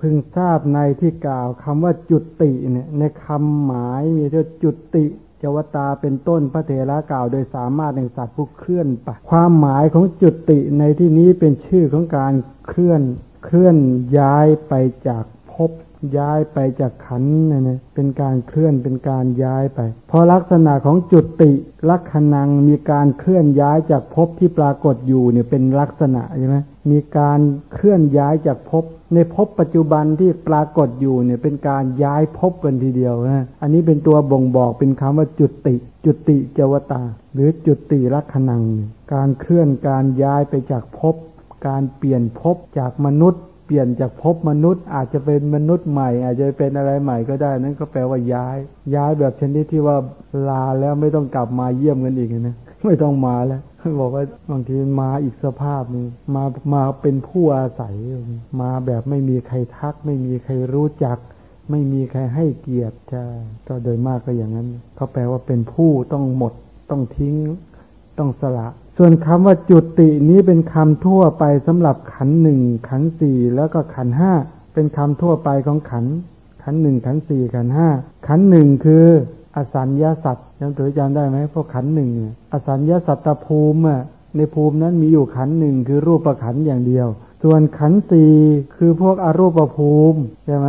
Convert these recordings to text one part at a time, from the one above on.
พึงทราบในที่กล่าวคำว่าจุติเนี่ย ในคำหมายมีเท่าจุติจวตาเป็นต้นพระเถระกล่าวโดยสามารถแห่งสัตว์ผู้เคลื่อนไปความหมายของจุติในที่นี้เป็นชื่อของการเคลื่อนเคลื่อนย้ายไปจากภพ ย้ายไปจากขันเนี่ยนะเป็นการเคลื่อนเป็นการย้ายไปเพราะลักษณะของจุติลักษณังมีการเคลื่อนย้ายจากภพที่ปรากฏอยู่เนี่ยเป็นลักษณะใช่ไหมมีการเคลื่อนย้ายจากภพในภพปัจจุบันที่ปรากฏอยู่เนี่ยเป็นการย้ายภพกันทีเดียวนะอันนี้เป็นตัวบ่งบอกเป็นคำว่าจุติ จุติเจวตา หรือจุติลักษณัง การเคลื่อนการย้ายไปจากภพการเปลี่ยนภพจากมนุษย์ ปลี่ยนจากภพมนุษย์อาจจะเป็นมนุษย์ใหม่ อาจจะเป็นอะไรใหม่ก็ได้ นั่นก็แปลว่าย้าย ย้ายแบบชนิดที่ว่าลาแล้วไม่ต้องกลับมาเยี่ยมกันอีกนะไม่ต้องมาแล้วบอกว่าบางทีมาอีกสภาพนึงมามาเป็นผู้อาศัย มาแบบไม่มีใครทัก ไม่มีใครรู้จัก ไม่มีใครให้เกียรติใช่ก็โดยมากก็อย่างนั้นเขาแปลว่าเป็นผู้ต้องหมดต้องทิ้ง ต้องสละ ส่วนคำว่าจุตินี้เป็นคำทั่วไปสำหรับขันหนึ่งขันสี่แล้วก็ขันห้าเป็นคำทั่วไปของขัน ขันหนึ่งขันสี่ขันห้าขันหนึ่งคืออสัญญาสัตว์ยังถือจำได้ไหมพวกขันหนึ่งอสัญญาสัตตภูมิในภูมินั้นมีอยู่ขันหนึ่งคือรูปประขันอย่างเดียว ส่วนขันสี่คือพวกอรูปภูมิใช่ไหม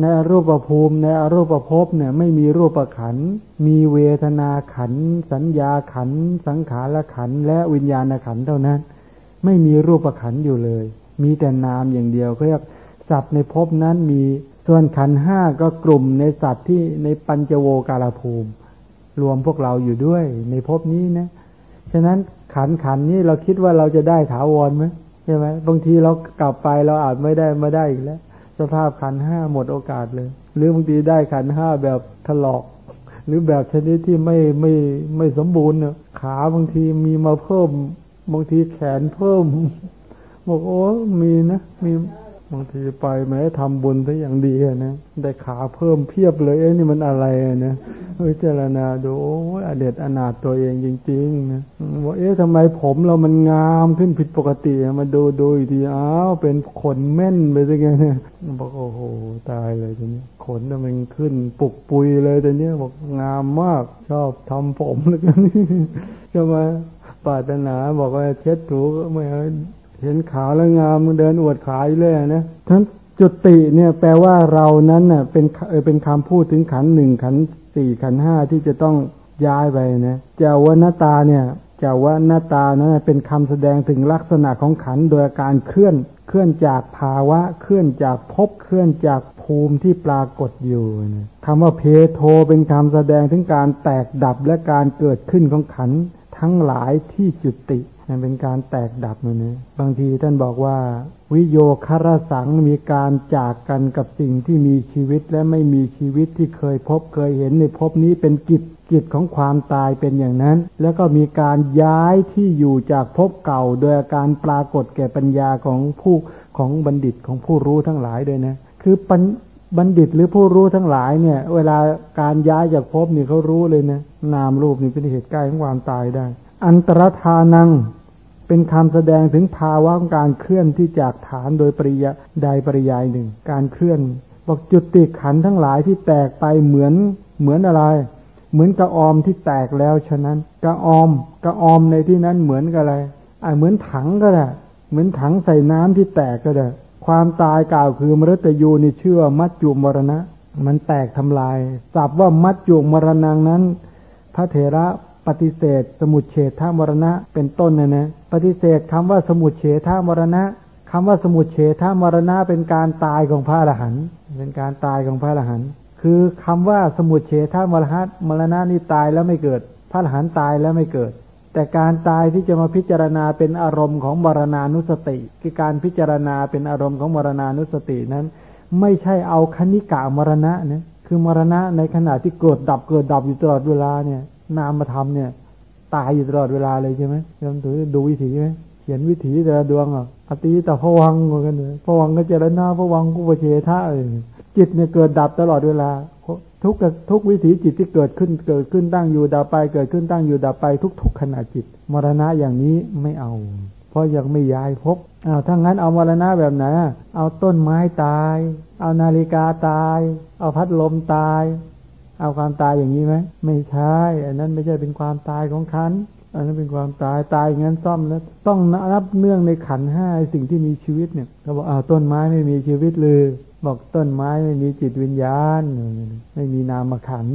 ในรูปภูมิในอรูปภพเนี่ย ไม่มีรูปขัน มีเวทนาขัน สัญญาขัน สังขารขัน และวิญญาณขันเท่านั้น ไม่มีรูปขันอยู่เลย มีแต่นามอย่างเดียวเขาเรียกสัตว์ในภพนั้นมีส่วนขันห้าก็กลุ่มในสัตว์ที่ในปัญจโวการภูมิ รวมพวกเราอยู่ด้วยในภพนี้นะฉะนั้นขันขันนี้เราคิดว่าเราจะได้ถาวรไหมใช่ไหมบางทีเรากลับไปเราอาจไม่ได้มาได้อีกแล้ว ภาพขันห้าหมดโอกาสเลย หรือบางทีได้ขันห้าแบบถลอก หรือแบบชนิดที่ไม่ไม่ไม่สมบูรณ์เนี่ยขาบางทีมีมาเพิ่ม บางทีแขนเพิ่มบอกโอ้มีนะมี บางทีไปแม้ทำบุญซะอย่างดีนะได้ขาเพิ่มเพียบเลยเอ้นี่มันอะไรนะวิจารณาดูโอ้อเด็ดอนาถตัวเองจริงๆนะว่าเอ๊ะทำไมผมเรามันงามขึ้นผิดปกติมาดูดูอีกทีอ้าวเป็นขนแม่นไปซะไงบอกโอ้โหตายเลยทีนี้ขนมันขึ้นปุกปุยเลยแต่เนี้ยบอกงามมากชอบทำผมแล้วกันใช่ไหมปาถนาบอกว่าเช็ดถูไม่ เห็นขาวแล้วงามมันเดินอวดขายเลยนะทั้นจุติเนี่ยแปลว่าเรานั้นน่ะเป็นเป็นคำพูดถึงขันหนึ่งขันสี่ขันห้าที่จะต้องย้ายไปนะเจ้าวนาตาเนี่ยเจ้าวนาตานั้นเป็นคำแสดงถึงลักษณะของขันโดยการเคลื่อนเคลื่อนจากภาวะเคลื่อนจากภพเคลื่อนจากภูมิที่ปรากฏอยู่นะคำว่าเพโทเป็นคำแสดงถึงการแตกดับและการเกิดขึ้นของขันทั้งหลายที่จุติันเป็นการแตกดับเลยนะบางทีท่านบอกว่า วิโยคารสังมีการจากกันกับสิ่งที่มีชีวิตและไม่มีชีวิตที่เคยพบเคยเห็นในพบนี้เป็นกิจกิจของความตายเป็นอย่างนั้น แล้วก็มีการย้ายที่อยู่จากพบเก่า โดยการปรากฏแก่ปัญญาของผู้ของบัณฑิตของผู้รู้ทั้งหลายด้วยนะ คือปัญบัณฑิตหรือผู้รู้ทั้งหลายเนี่ย เวลาการย้ายจากภพนี่เขารู้เลยนะนามรูปนี่เป็นเหตุใกล้ของความตายได้ อันตรธานัง เป็นคำแสดงถึงภาวะของการเคลื่อนที่จากฐานโดยปริยใดปริยายหนึ่ง การเคลื่อน บอกจุดติขันทั้งหลายที่แตกไปเหมือนเหมือนอะไร เหมือนกระออมที่แตกแล้วฉะนั้นกระออมกระออมในที่นั้นเหมือนกับอะไรอ่าเหมือนถังก็ได้เหมือนถังใส่น้ำที่แตกก็ได้ความตายกล่าวคือมรตยูนี่เชื่อมัจจุมรณะ มันแตกทำลายสับว่ามัจจุมรณังนั้น พระเถระ ปฏิเสธ สมุดเฉทธามรณะเป็นต้นนะนะปฏิเสธคำว่าสมุดเฉทธามรณะคำว่าสมุดเฉทธามรณะเป็นการตายของพระอรหันต์เป็นการตายของพระอรหันต์คือคำว่าสมุดเฉทธามรณะมรณะนี่ตายแล้วไม่เกิด พระอรหันต์ตายแล้วไม่เกิด แต่การตายที่จะมาพิจารณาเป็นอารมณ์ของมรณานุสติ คือการพิจารณาเป็นอารมณ์ของมรณานุสตินั้น ไม่ใช่เอาคณิกามรณะนะคือมรณะในขณะที่เกิดดับเกิดดับอยู่ตลอดเวลาเนี่ย นามธรรมเนี่ย ตายอยู่ตลอดเวลาเลยใช่ไหมยอมถือดูวิถีไหมเขียนวิถีแต่ดวงอะอติแต่พวังเหมือนกันเลยพวังก็เจรนาพวังกุปเชท่าเออจิตเนี่ยเกิดดับตลอดเวลา ทุกทุกวิถีจิตที่เกิดขึ้นเกิดขึ้นตั้งอยู่ดับไป เกิดขึ้นตั้งอยู่ดับไป ทุกๆขณะจิต มรณะอย่างนี้ไม่เอา เพราะยังไม่ย้ายภพอ้าวถ้างั้นเอามรณะแบบไหนเอาต้นไม้ตาย เอานาฬิกาตาย เอาพัดลมตาย เอาความตายอย่างนี้ไหมไม่ใช่อันนั้นไม่ใช่เป็นความตายของขันอันนั้นเป็นความตายตายอย่างนั้นซ่อมแล้ว ต้องนับเนื่องในขันห้าสิ่งที่มีชีวิตเนี่ยเขาบอกอ้าวต้นไม้ไม่มีชีวิตเลยบอกต้นไม้ไม่มีจิตวิญญาณ ไม่มีนามขัน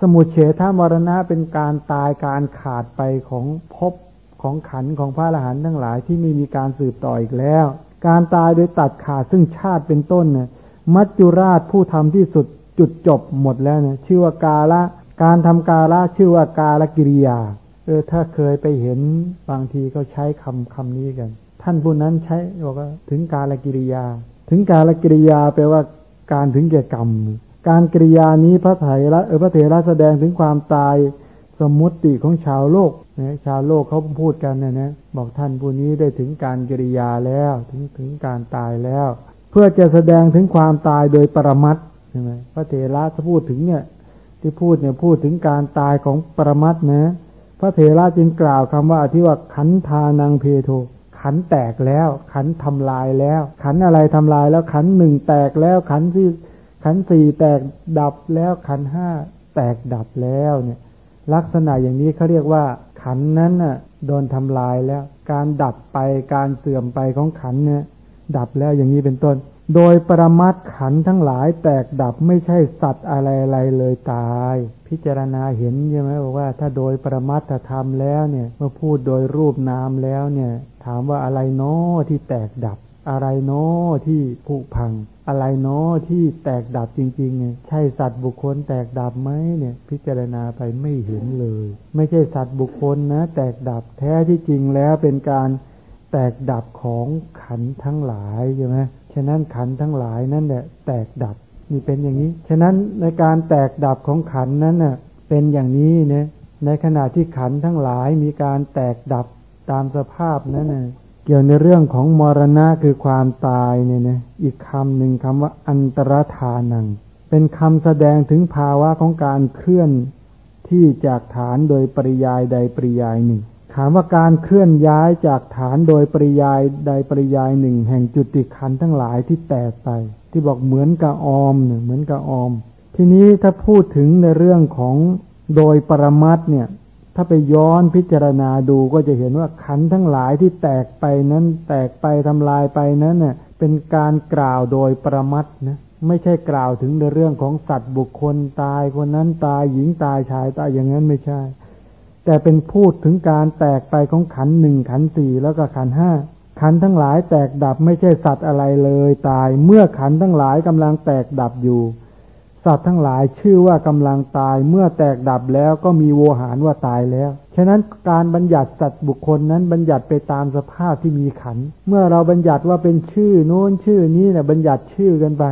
สมุเฉทามรณะเป็นการตายการขาดไปของภพของขันของพระอรหันต์ทั้งหลายที่ไม่มีการสืบต่ออีกแล้ว การตายโดยตัดขาดซึ่งชาติเป็นต้นเนี่ยมัจจุราชผู้ทำที่สุด จุดจบหมดแล้วเนี่ยชื่อว่ากาละ การทำกาละชื่อว่ากาลกิริยา เออถ้าเคยไปเห็นบางทีเขาใช้คำคำนี้กัน ท่านผู้นั้นใช้บอกว่าถึงกาลกิริยา ถึงกาลกิริยาแปลว่าการถึงแก่กรรม การกิริยานี้พระไถระเออพระเถระแสดงถึงความตายสมมุติของชาวโลกนะชาวโลกเขาพูดกันนะนะบอกท่านผู้นี้ได้ถึงการกิริยาแล้ว ถึงถึงการตายแล้ว เพื่อจะแสดงถึงความตายโดยปรมัต ช่ไหมพระเถระถ้าพูดถึงเนี่ย ที่พูดเนี่ยพูดถึงการตายของปรมัตนะ พระเถระจึงกล่าวคำว่าที่ว่าขันธานังเพโท ขันแตกแล้ว ขันทำลายแล้ว ขันอะไรทำลายแล้ว ขันหนึ่งแตกแล้ว ขันที่ขันสี่แตกดับแล้ว ขันห้าแตกดับแล้วเนี่ย ลักษณะอย่างนี้เขาเรียกว่า ขันนั้นน่ะโดนทำลายแล้ว การดับไปการเสื่อมไปของขันเนี่ยดับแล้วอย่างนี้เป็นต้น โดยปรมัดขันทั้งหลายแตกดับไม่ใช่สัตว์อะไรอะไรเลยตาย พิจารณาเห็นใช่ไหมบอกว่าถ้าโดยปรมัตธรรมแล้วเนี่ยเมื่อพูดโดยรูปนามแล้วเนี่ย ถามว่าอะไรโน้ที่แตกดับ อะไรโน้ที่ผุพัง อะไรเนาะที่แตกดับจริงๆเนี่ยใช่สัตว์บุคคลแตกดับไหมเนี่ย พิจารณาไปไม่เห็นเลย ไม่ใช่สัตว์บุคคลนะ แตกดับแท้ที่จริงแล้วเป็นการแตกดับของขันทั้งหลายใช่ไหม ฉะนั้นขันทั้งหลายนั่นแหละแตกดับนี่เป็นอย่างนี้ ฉะนั้นในการแตกดับของขันนั้นน่ะเป็นอย่างนี้นะในขณะที่ขันทั้งหลายมีการแตกดับตามสภาพนั้นน่ะเกี่ยวในเรื่องของมรณะคือความตายเนี่ยนะอีกคำหนึ่งคำว่าอันตรธานัง เป็นคำแสดงถึงภาวะของการเคลื่อนที่จากฐานโดยปริยายใดปริยายหนึ่ง ถามว่าการเคลื่อนย้ายจากฐานโดยปริยายใดปริยายหนึ่ง แห่งจุติขันทั้งหลายที่แตกไป ที่บอกเหมือนกับออมเนี่ยเหมือนกับออม ทีนี้ถ้าพูดถึงในเรื่องของโดยปรมัตเนี่ย ถ้าไปย้อนพิจารณาดูก็จะเห็นว่าขันทั้งหลายที่แตกไปนั้น แตกไปทำลายไปนั้นเน่ยเป็นการกล่าวโดยประมัดนะไม่ใช่กล่าวถึงในเรื่องของสัตว์บุคคลตายคนนั้นตายหญิงตายชายตายอย่างนั้นไม่ใช่ แต่เป็นพูดถึงการแตกไปของขันหนึ่งขันสี่แล้วก็ขันห้าขันทั้งหลายแตกดับไม่ใช่สัตว์อะไรเลยตาย เมื่อขันทั้งหลายกำลังแตกดับอยู่ สัตว์ทั้งหลายชื่อว่ากำลังตาย เมื่อแตกดับแล้วก็มีโวหารว่าตายแล้ว ฉะนั้นการบัญญัติสัตว์บุคคลนั้นบัญญัติไปตามสภาพที่มีขัน เมื่อเราบัญญัติว่าเป็นชื่อโน้นชื่อนี้เนี่ยบัญญัติชื่อกันไป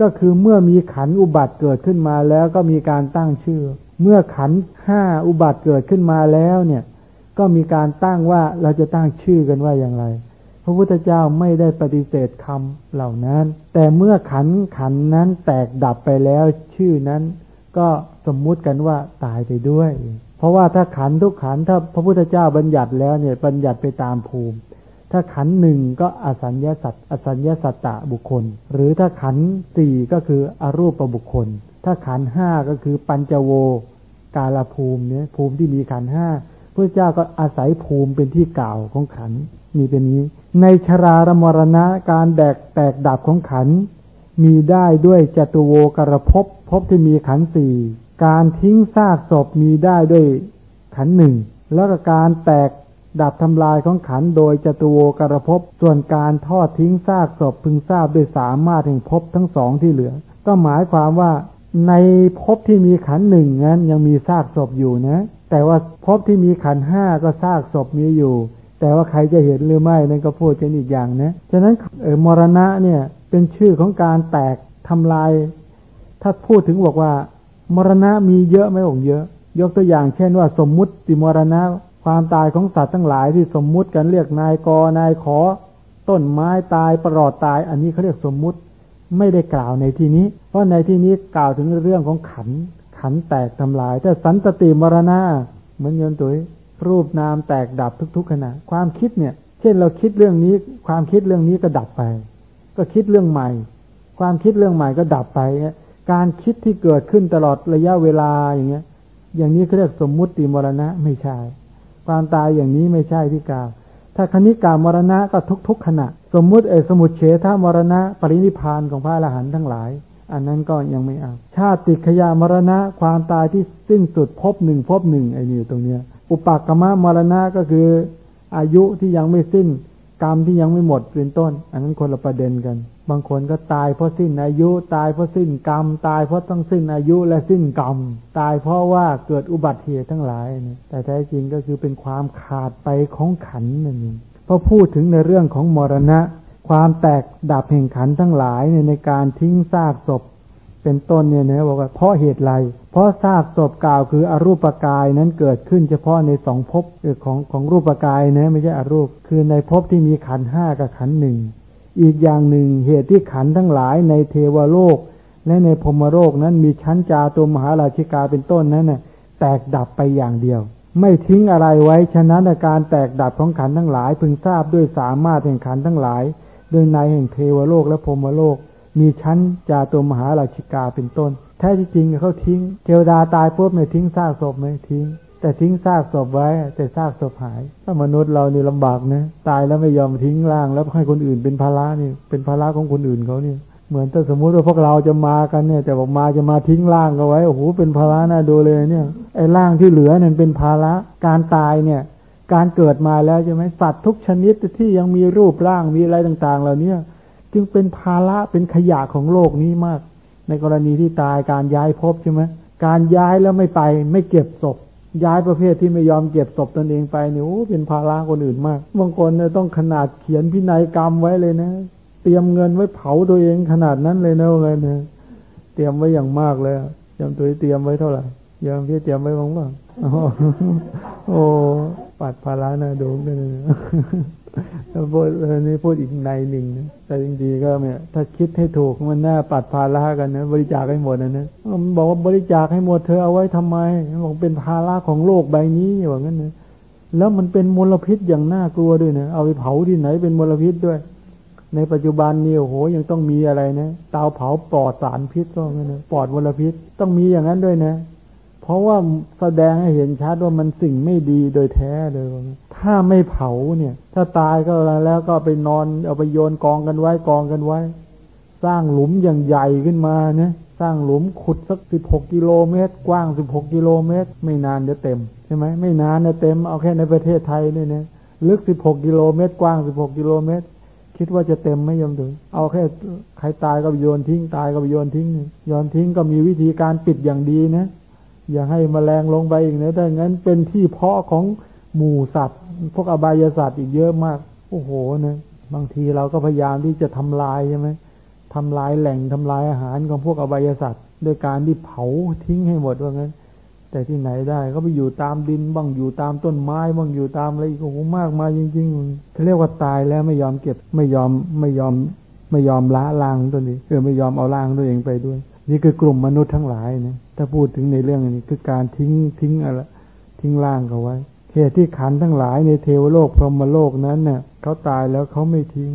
ก็คือเมื่อมีขันอุบัติเกิดขึ้นมาแล้วก็มีการตั้งชื่อ เมื่อขันห้าอุบัติเกิดขึ้นมาแล้วเนี่ย ก็มีการตั้งว่าเราจะตั้งชื่อกันว่าอย่างไร พระพุทธเจ้าไม่ได้ปฏิเสธคำเหล่านั้น แต่เมื่อขันขันนั้นแตกดับไปแล้วชื่อนั้น ก็สมมุติกันว่าตายไปด้วย เพราะว่าถ้าขันทุกขันถ้าพระพุทธเจ้าบัญญัติแล้วเนี่ยบัญญัติไปตามภูมิ ถ้าขันหนึ่งก็อสัญญาสัตอสัญญาสัตตะบุคคล หรือถ้าขันสี่ก็คืออรูปประบุคคล ถ้าขันห้าก็คือปัญจโวกาลภูมิเนี่ยภูมิที่มีขันห้าพระเจ้าก็อาศัยภูมิเป็นที่กล่าวของขันมีเป็นนี้ ในชรารมรณะการแดกแตกดับของขันมีได้ด้วยจตุโวกระพบพที่มีขันสี่การทิ้งซากศพมีได้ด้วยขันหนึ่งแล้วก็การแตกดับทำลายของขันโดยจตุโวกระพส่วนการทอดทิ้งซากศพพึงทราบด้วยสามารถแห่งภพทั้งสองที่เหลือ ก็หมายความว่า ในพบที่มีขันหนึ่งนั้นยังมีซากศพอยู่นะ แต่ว่าพบที่มีขันห้าก็ซากศพมีอยู่ แต่ว่าใครจะเห็นหรือไม่นั่นก็พูดกันอีกอย่างนะฉะนั้นเออมรณะเนี่ยเป็นชื่อของการแตกทำลาย ถ้าพูดถึงบอกว่า มรณะมีเยอะไหมองเยอะ ยกตัวอย่างเช่นว่าสมมุติมรณะ ความตายของสัตว์ทั้งหลายที่สมมุติกันเรียกนายกนายขอ ต้นไม้ตายประหลอดตาย อันนี้เขาเรียกสมมุติ ไม่ได้กล่าวในที่นี้ เพราะในที่นี้กล่าวถึงเรื่องของขัน ขันแตกทำลาย แต่สันตติมรณะเหมือนเงินตัวรูปนามแตกดับทุกๆขณะ ความคิดเนี่ย เช่นเราคิดเรื่องนี้ ความคิดเรื่องนี้ก็ดับไป ก็คิดเรื่องใหม่ ความคิดเรื่องใหม่ก็ดับไป การคิดที่เกิดขึ้นตลอดระยะเวลาอย่างเงี้ย อย่างนี้เขาเรียกสมมุติมรณะไม่ใช่ ความตายอย่างนี้ไม่ใช่ที่กล่าว ถ้าคณิกามรณะก็ทุกๆขณะ สมมุติเอสมุดเฉทามรณะ ปรินิพานของพระอรหันต์ทั้งหลาย อันนั้นก็ยังไม่เอาชาติขยามรณะความตายที่สิ้นสุดพบหนึ่งพบหนึ่งไอ้นี่ตรงเนี้ย อุปากรรมมรณะก็คือ อายุที่ยังไม่สิ้น กรรมที่ยังไม่หมดเป็นต้น อันนั้นคนละประเด็นกัน บางคนก็ตายเพราะสิ้นอายุ ตายเพราะสิ้นกรรม ตายเพราะต้องสิ้นอายุและสิ้นกรรม ตายเพราะว่าเกิดอุบัติเหตุทั้งหลายนี่แต่แท้จริงก็คือเป็นความขาดไปของขันนั่นเอง พอพูดถึงในเรื่องของมรณะ ความแตกดับแห่งขันทั้งหลายในการทิ้งซากศพ เป็นต้นเนี่ยนะบอกว่าเพราะเหตุไร เพราะซากศพกล่าวคืออรูปกายนั้นเกิดขึ้นเฉพาะในสองภพของของรูปกายนะไม่ใช่อรูป คือในภพที่มีขันห้ากับขันหนึ่งอีกอย่างหนึ่งเหตุที่ขันทั้งหลายในเทวโลก และในพรมโลกนั้นมีชั้นจาตัวมหาราชิกาเป็นต้นนั้นน่ะแตกดับไปอย่างเดียว ไม่ทิ้งอะไรไว้ ฉะนั้นการแตกดับของขันทั้งหลาย พึงทราบด้วยสามารถแห่งขันทั้งหลาย โดยในแห่งเทวโลกและพรมโลก มีชั้นจาตัวมหาราชิกาเป็นต้น แท้จริงเขาทิ้ง เทวดาตายปุ๊บเนี่ยทิ้งซากศพไหมทิ้ง แต่ทิ้งซากศพไว้ แต่ซากศพหาย ถ้ามนุษย์เรานี่ลำบากนะ ตายแล้วไม่ยอมทิ้งร่าง แล้วให้คนอื่นเป็นภาระนี่ เป็นภาระของคนอื่นเขาเนี่ย เหมือนถ้าสมมุติว่าพวกเราจะมากันเนี่ย แต่บอกมาจะมาทิ้งร่างเอาไว้โอ้โหเป็นภาระน่าดูเลยเนี่ยไอ้ร่างที่เหลือเนี่ยเป็นภาระการตายเนี่ย การเกิดมาแล้วใช่ไหมสัตว์ทุกชนิดที่ยังมีรูปร่างมีอะไรต่างๆเหล่านี้จึงเป็นภาระเป็นขยะของโลกนี้มาก ในกรณีที่ตายการย้ายภพใช่ไหมการย้ายแล้วไม่ไปไม่เก็บศพ ย้ายประเภทที่ไม่ยอมเก็บศพตนเองไปเนี่ยโอ้เป็นภาระคนอื่นมากบางคนเนี่ยต้องขนาดเขียนพินัยกรรมไว้เลยนะ รียมเงินไว้เผาตัวเองขนาดนั้นเลยนะเลยเนี่ยเตรียมไว้อย่างมากเลยยอมตัวเตรียมไว้เท่าไหร่ยอมพี่เตรียมไว้บ้างบ้างโอ้ปัดภาระนะดูกันพูดนี่พูดอีกในหนึ่งนะแต่จริงๆก็เนี่ยถ้าคิดให้ถูกมันน่าปัดภาระกันนะบริจาคให้หมดนะนะมันบอกว่าบริจาคให้หมดเธอเอาไว้ทำไมบอกเป็นภาระของโลกใบนี้อย่างนั้นนะแล้วมันเป็นมลพิษอย่างน่ากลัวด้วยนะเอาไปเผาที่ไหนเป็นมลพิษด้วย ในปัจจุบันนี่โอ้โหยังต้องมีอะไรนะเตาเผาปลอดสารพิษก็งั้นนะปลอดมลพิษต้องมีอย่างนั้นด้วยนะ เพราะว่าแสดงให้เห็นชัดว่ามันสิ่งไม่ดีโดยแท้เลย ถ้าไม่เผาเนี่ย ถ้าตายก็แล้วก็ไปนอนเอาไปโยนกองกันไว้กองกันไว้ สร้างหลุมอย่างใหญ่ขึ้นมาเนี่ยสร้างหลุมขุดสักสิบหกกิโลเมตร กว้างสิบหกกิโลเมตร ไม่นานเดี๋ยวเต็มใช่ไหมไม่นานเดี๋ยวเต็มเอาแค่ในประเทศไทยเนี่ยนะลึกสิบหกกิโลเมตร กว้างสิบหกกิโลเมตร คิดว่าจะเต็มไม่ยอมถึง เอาแค่ใครตายก็โยนทิ้ง ตายก็โยนทิ้งโยนทิ้งก็มีวิธีการปิดอย่างดีนะ อย่าให้มแมลงลงไปอีกนะถ้างั้นเป็นที่เพาะของหมูสัตว์ พวกอบายสัตว์อีกเยอะมาก โอ้โหนะบางทีเราก็พยายามที่จะทำลายใช่ไหมทำลายแหล่งทำลายอาหารของพวกอบายสัตว์โดยการที่เผาทิ้งให้หมดว่างั้น แต่ที่ไหนได้ก็ไปอยู่ตามดินบ้างอยู่ตามต้นไม้บ้างอยู่ตามอะไรโอ้โหมากมายจริงๆเขาเรียกว่าตายแล้วไม่ยอมเก็บไม่ยอมไม่ยอม ไม่ยอมละล้างตัวนี้เออไม่ยอมเอาล้างตัวเองไปด้วย นี่คือกลุ่มมนุษย์ทั้งหลายนะถ้าพูดถึงในเรื่องนี้คือการทิ้งทิ้งอะไรทิ้งร่างเขาไว้เหตุที่ขันทั้งหลายในเทวโลกพรหมโลกนั้นเน่ยเขาตายแล้วเขาไม่ทิ้ง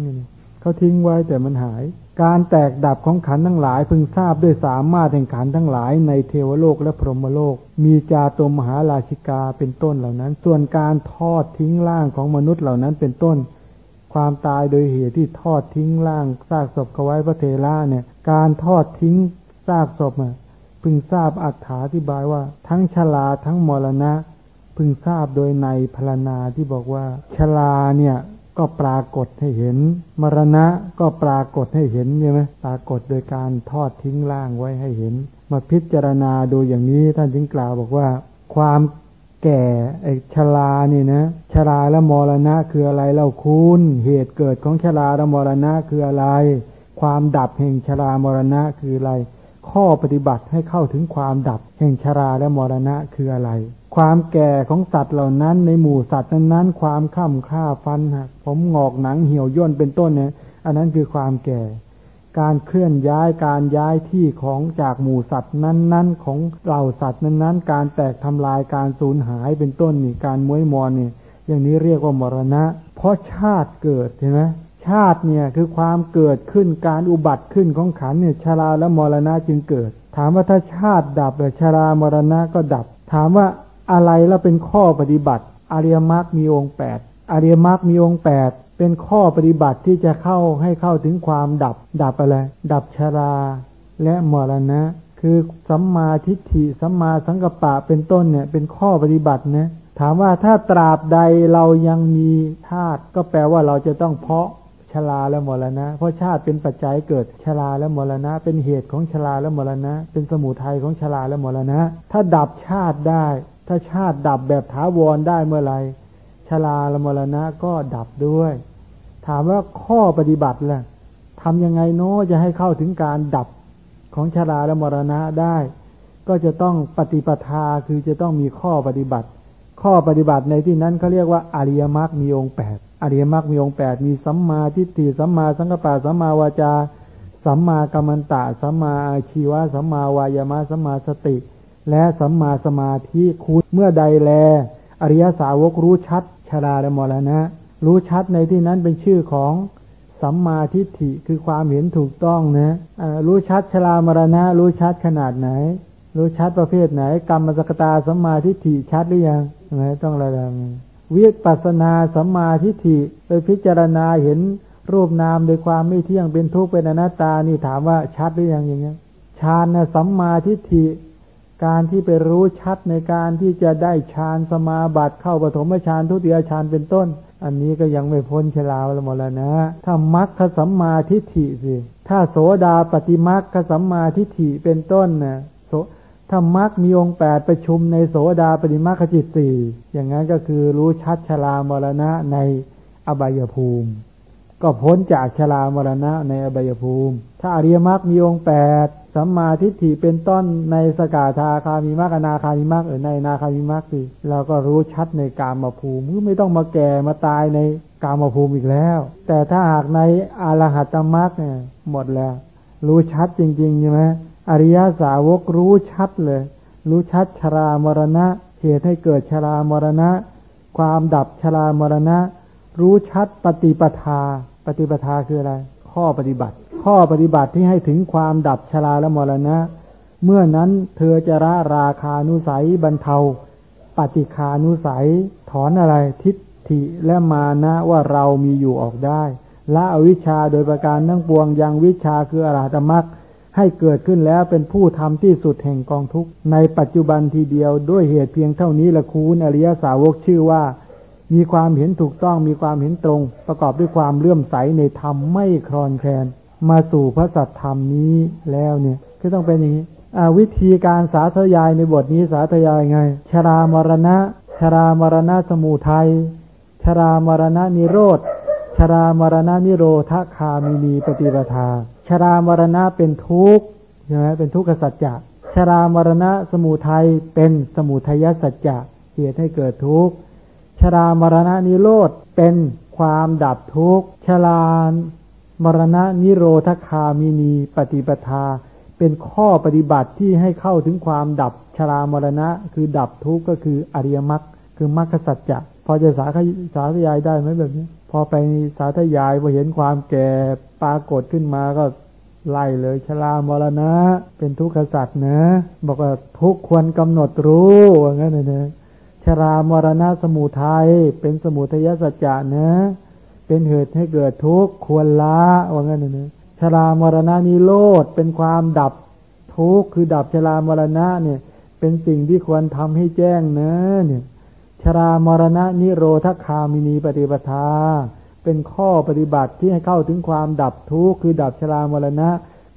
เขาทิ้งไว้แต่มันหาย การแตกดับของขันทั้งหลายพึงทราบด้วยสามารถแห่งขันทั้งหลายในเทวโลกและพรหมโลก มีจาตัวมหาราชิกาเป็นต้นเหล่านั้น ส่วนการทอดทิ้งร่างของมนุษย์เหล่านั้นเป็นต้น ความตายโดยเหตุที่ทอดทิ้งร่างซากศพเขาไว้พระเทระเนี่ย การทอดทิ้งซากศพอะพึงทราบอัตถาธิบายว่า ทั้งชลาทั้งมรณะพึงทราบโดยในพรณนาที่บอกว่าชลาเนี่ย ก็ปรากฏให้เห็น มรณะก็ปรากฏให้เห็นใช่ไหมปรากฏโดยการทอดทิ้งร่างไว้ให้เห็น มาพิจารณาดูอย่างนี้ท่านจึงกล่าวบอกว่า ความแก่ไอ้ชลานี่นะชลาและมรณะคืออะไรเล่าคุณเหตุเกิดของชลาและมรณะคืออะไร ความดับแห่งชลามรณะคืออะไร ข้อปฏิบัติให้เข้าถึงความดับแห่งชราและมรณะคืออะไร ความแก่ของสัตว์เหล่านั้น ในหมู่สัตว์นั้นๆความข้ามค่าฟันหักผมงอกหนังเหี่ยวย่นเป็นต้นเนี่ย อันนั้นคือความแก่ การเคลื่อนย้ายการย้ายที่ของจากหมู่สัตว์นั้น ๆ ของเหล่าสัตว์นั้น ๆ การแตกทำลายการสูญหายเป็นต้นนี่การม้วยมอนนี่อย่างนี้เรียกว่ามรณะ เพราะชาติเกิดเห็นไหมชาติเนี่ยคือความเกิดขึ้นการอุบัติขึ้นของขันเนี่ยชาราและมรณะจึงเกิด ถามว่าถ้าชาติดับเลยชารามรณะก็ดับ ถามว่า อะไรแล้วเป็นข้อปฏิบัติอริยมรรคมีองค์แปดอริยมรรคมีองค์แปดเป็นข้อปฏิบัติที่จะเข้าให้เข้าถึงความดับ ดับอะไร ดับชรา และมรณะ คือสัมมาทิฏฐิสัมมาสังกัปปะเป็นต้นเนี่ย เป็นข้อปฏิบัตินะถามว่าถ้าตราบใดเรายังมีธาตุก็แปลว่าเราจะต้องเพาะชราและมรณะ เพราะชาติเป็นปัจจัยเกิดชราและมรณะ เป็นเหตุของชราและมรณะ เป็นสมุทัยของชราและมรณะ ถ้าดับชาติได้ ถ้าชาติดับแบบถาวรได้เมื่อไรชราละมรณะก็ดับด้วย ถามว่าข้อปฏิบัติล่ะทำยังไงโน้จะให้เข้าถึงการดับของชราและมรณะได้ ก็จะต้องปฏิปทาคือจะต้องมีข้อปฏิบัติ ข้อปฏิบัติในที่นั้นเขาเรียกว่าอริยมรรคมีองค์แปดอริยมรรคมีองค์แปดมีสัมมาทิฏฐิสัมมาสังกัปปะสัมมาวาจาสัมมากัมมันตะสัมมาอาชีวะสัมมาวายามะสัมมาสติ และสัมมาสมาธิคุณเมื่อใดแล อริยสาวกรู้ชัดชราและมรณะ รู้ชัดในที่นั้นเป็นชื่อของสัมมาทิฏฐิคือความเห็นถูกต้องนะรู้ชัดชรามรณะ รู้ชัดขนาดไหน รู้ชัดประเภทไหน กรรมสกตาสัมมาทิฏฐิชัดหรือยังต้องระดับวิปัสนาสัมมาทิฏฐิไปพิจารณาเห็นรูปนามโดยความไม่เที่ยงเป็นทุกข์เป็นอนัตตานี่ถามว่าชัดหรือยังอย่างเงี้ยฌานนะสัมมาทิฏฐิ การที่ไปรู้ชัดในการที่จะได้ฌานสมาบัติเข้าปฐมฌานทุติยฌานเป็นต้น อันนี้ก็ยังไม่พ้นชลาวละหมดแล้วนะถ้ามัคคสัมมาทิฏฐิสิถ้าโสดาปฏิมัคคสัมมาทิฏฐิเป็นต้นนะถ้ามรรคมีองค์แปดประชุมในโสดาปฏิมาขจิตสี่อย่างนั้นก็คือรู้ชัดชรามรณะในอบายภูมิ ก็พ้นจากชรามรณะในอบายภูมิ ถ้าอริยมรรคมีองค์แปด สัมมาทิฏฐิเป็นต้นในสกาธาคามีมรรคนาคามีมรรคหรือในนาคามีมรรคสิเราก็รู้ชัดในกามภูมิไม่ต้องมาแก่มาตายในกามภูมิอีกแล้ว แต่ถ้าหากในอรหัตมรรคเนี่ยหมดแล้ว รู้ชัดจริงๆใช่ไหมอริยสาวกรู้ชัดเลย รู้ชัดชรามรณะเหตุให้เกิดชรามรณะ ความดับชรามรณะ รู้ชัดปฏิปทา ปฏิปทาคืออะไร ข้อปฏิบัติ ข้อปฏิบัติที่ให้ถึงความดับชราและมรณะ เมื่อนั้นเธอจะละราคานุสัยบรรเทา ปฏิคานุสัย ถอนอะไรทิฏฐิและมานะว่าเรามีอยู่ออกได้ละอวิชชาโดยประการทั้งปวงยังวิชาคืออรหัตมรรคให้เกิดขึ้นแล้วเป็นผู้ทำที่สุดแห่งกองทุกข์ในปัจจุบันทีเดียวด้วยเหตุเพียงเท่านี้ละคูณอริยสาวกชื่อว่า มีความเห็นถูกต้องมีความเห็นตรง ประกอบด้วยความเลื่อมใสในธรรมไม่คลอนแคลน มาสู่พระสัตธรรมนี้แล้วเนี่ยก็ต้องเป็นอย่างนี้วิธีการสาธยายในบทนี้สาธยายไง ชรามรณะ ชรามรณะสมุทัยชรามรณะนิโรธ ชรามรณะนิโรธคามินีปฏิปทา ชรามรณะเป็นทุกข์ใช่ไหมเป็นทุกขสัจจะชรามรณะสมุทัยเป็นสมุทัยสัจจะเหตุให้เกิดทุกข์ ชรามรณะนิโรธเป็นความดับทุกข์ชรามรณะนิโรธคามินีปฏิปทา เป็นข้อปฏิบัติที่ให้เข้าถึงความดับชรามรณะ คือดับทุกข์ก็คืออริยมรรคคือมรรคสัจจะพอจะสาสาธยายได้ไหมแบบนี้ พอไปสาธยายพอเห็นความแก่ปรากฏขึ้นมาก็ไล่เลยชรามรณะ เป็นทุกขสัตว์นะ บอกว่าทุกควรกำหนดรู้ว่างั้นเนะ ชรามรณะสมุทัยเป็นสมุทัยสัจจะนะ เป็นเหตุให้เกิดทุกข์ควรละว่างั้นนะชรามรณะนิโรธเป็นความดับทุกข์คือดับชรามรณะเนี่ย เป็นสิ่งที่ควรทำให้แจ้งนะเนี่ยชรามรณะนิโรธคามินีปฏิปทา เป็นข้อปฏิบัติที่ให้เข้าถึงความดับทุกข์คือดับชรามรณะ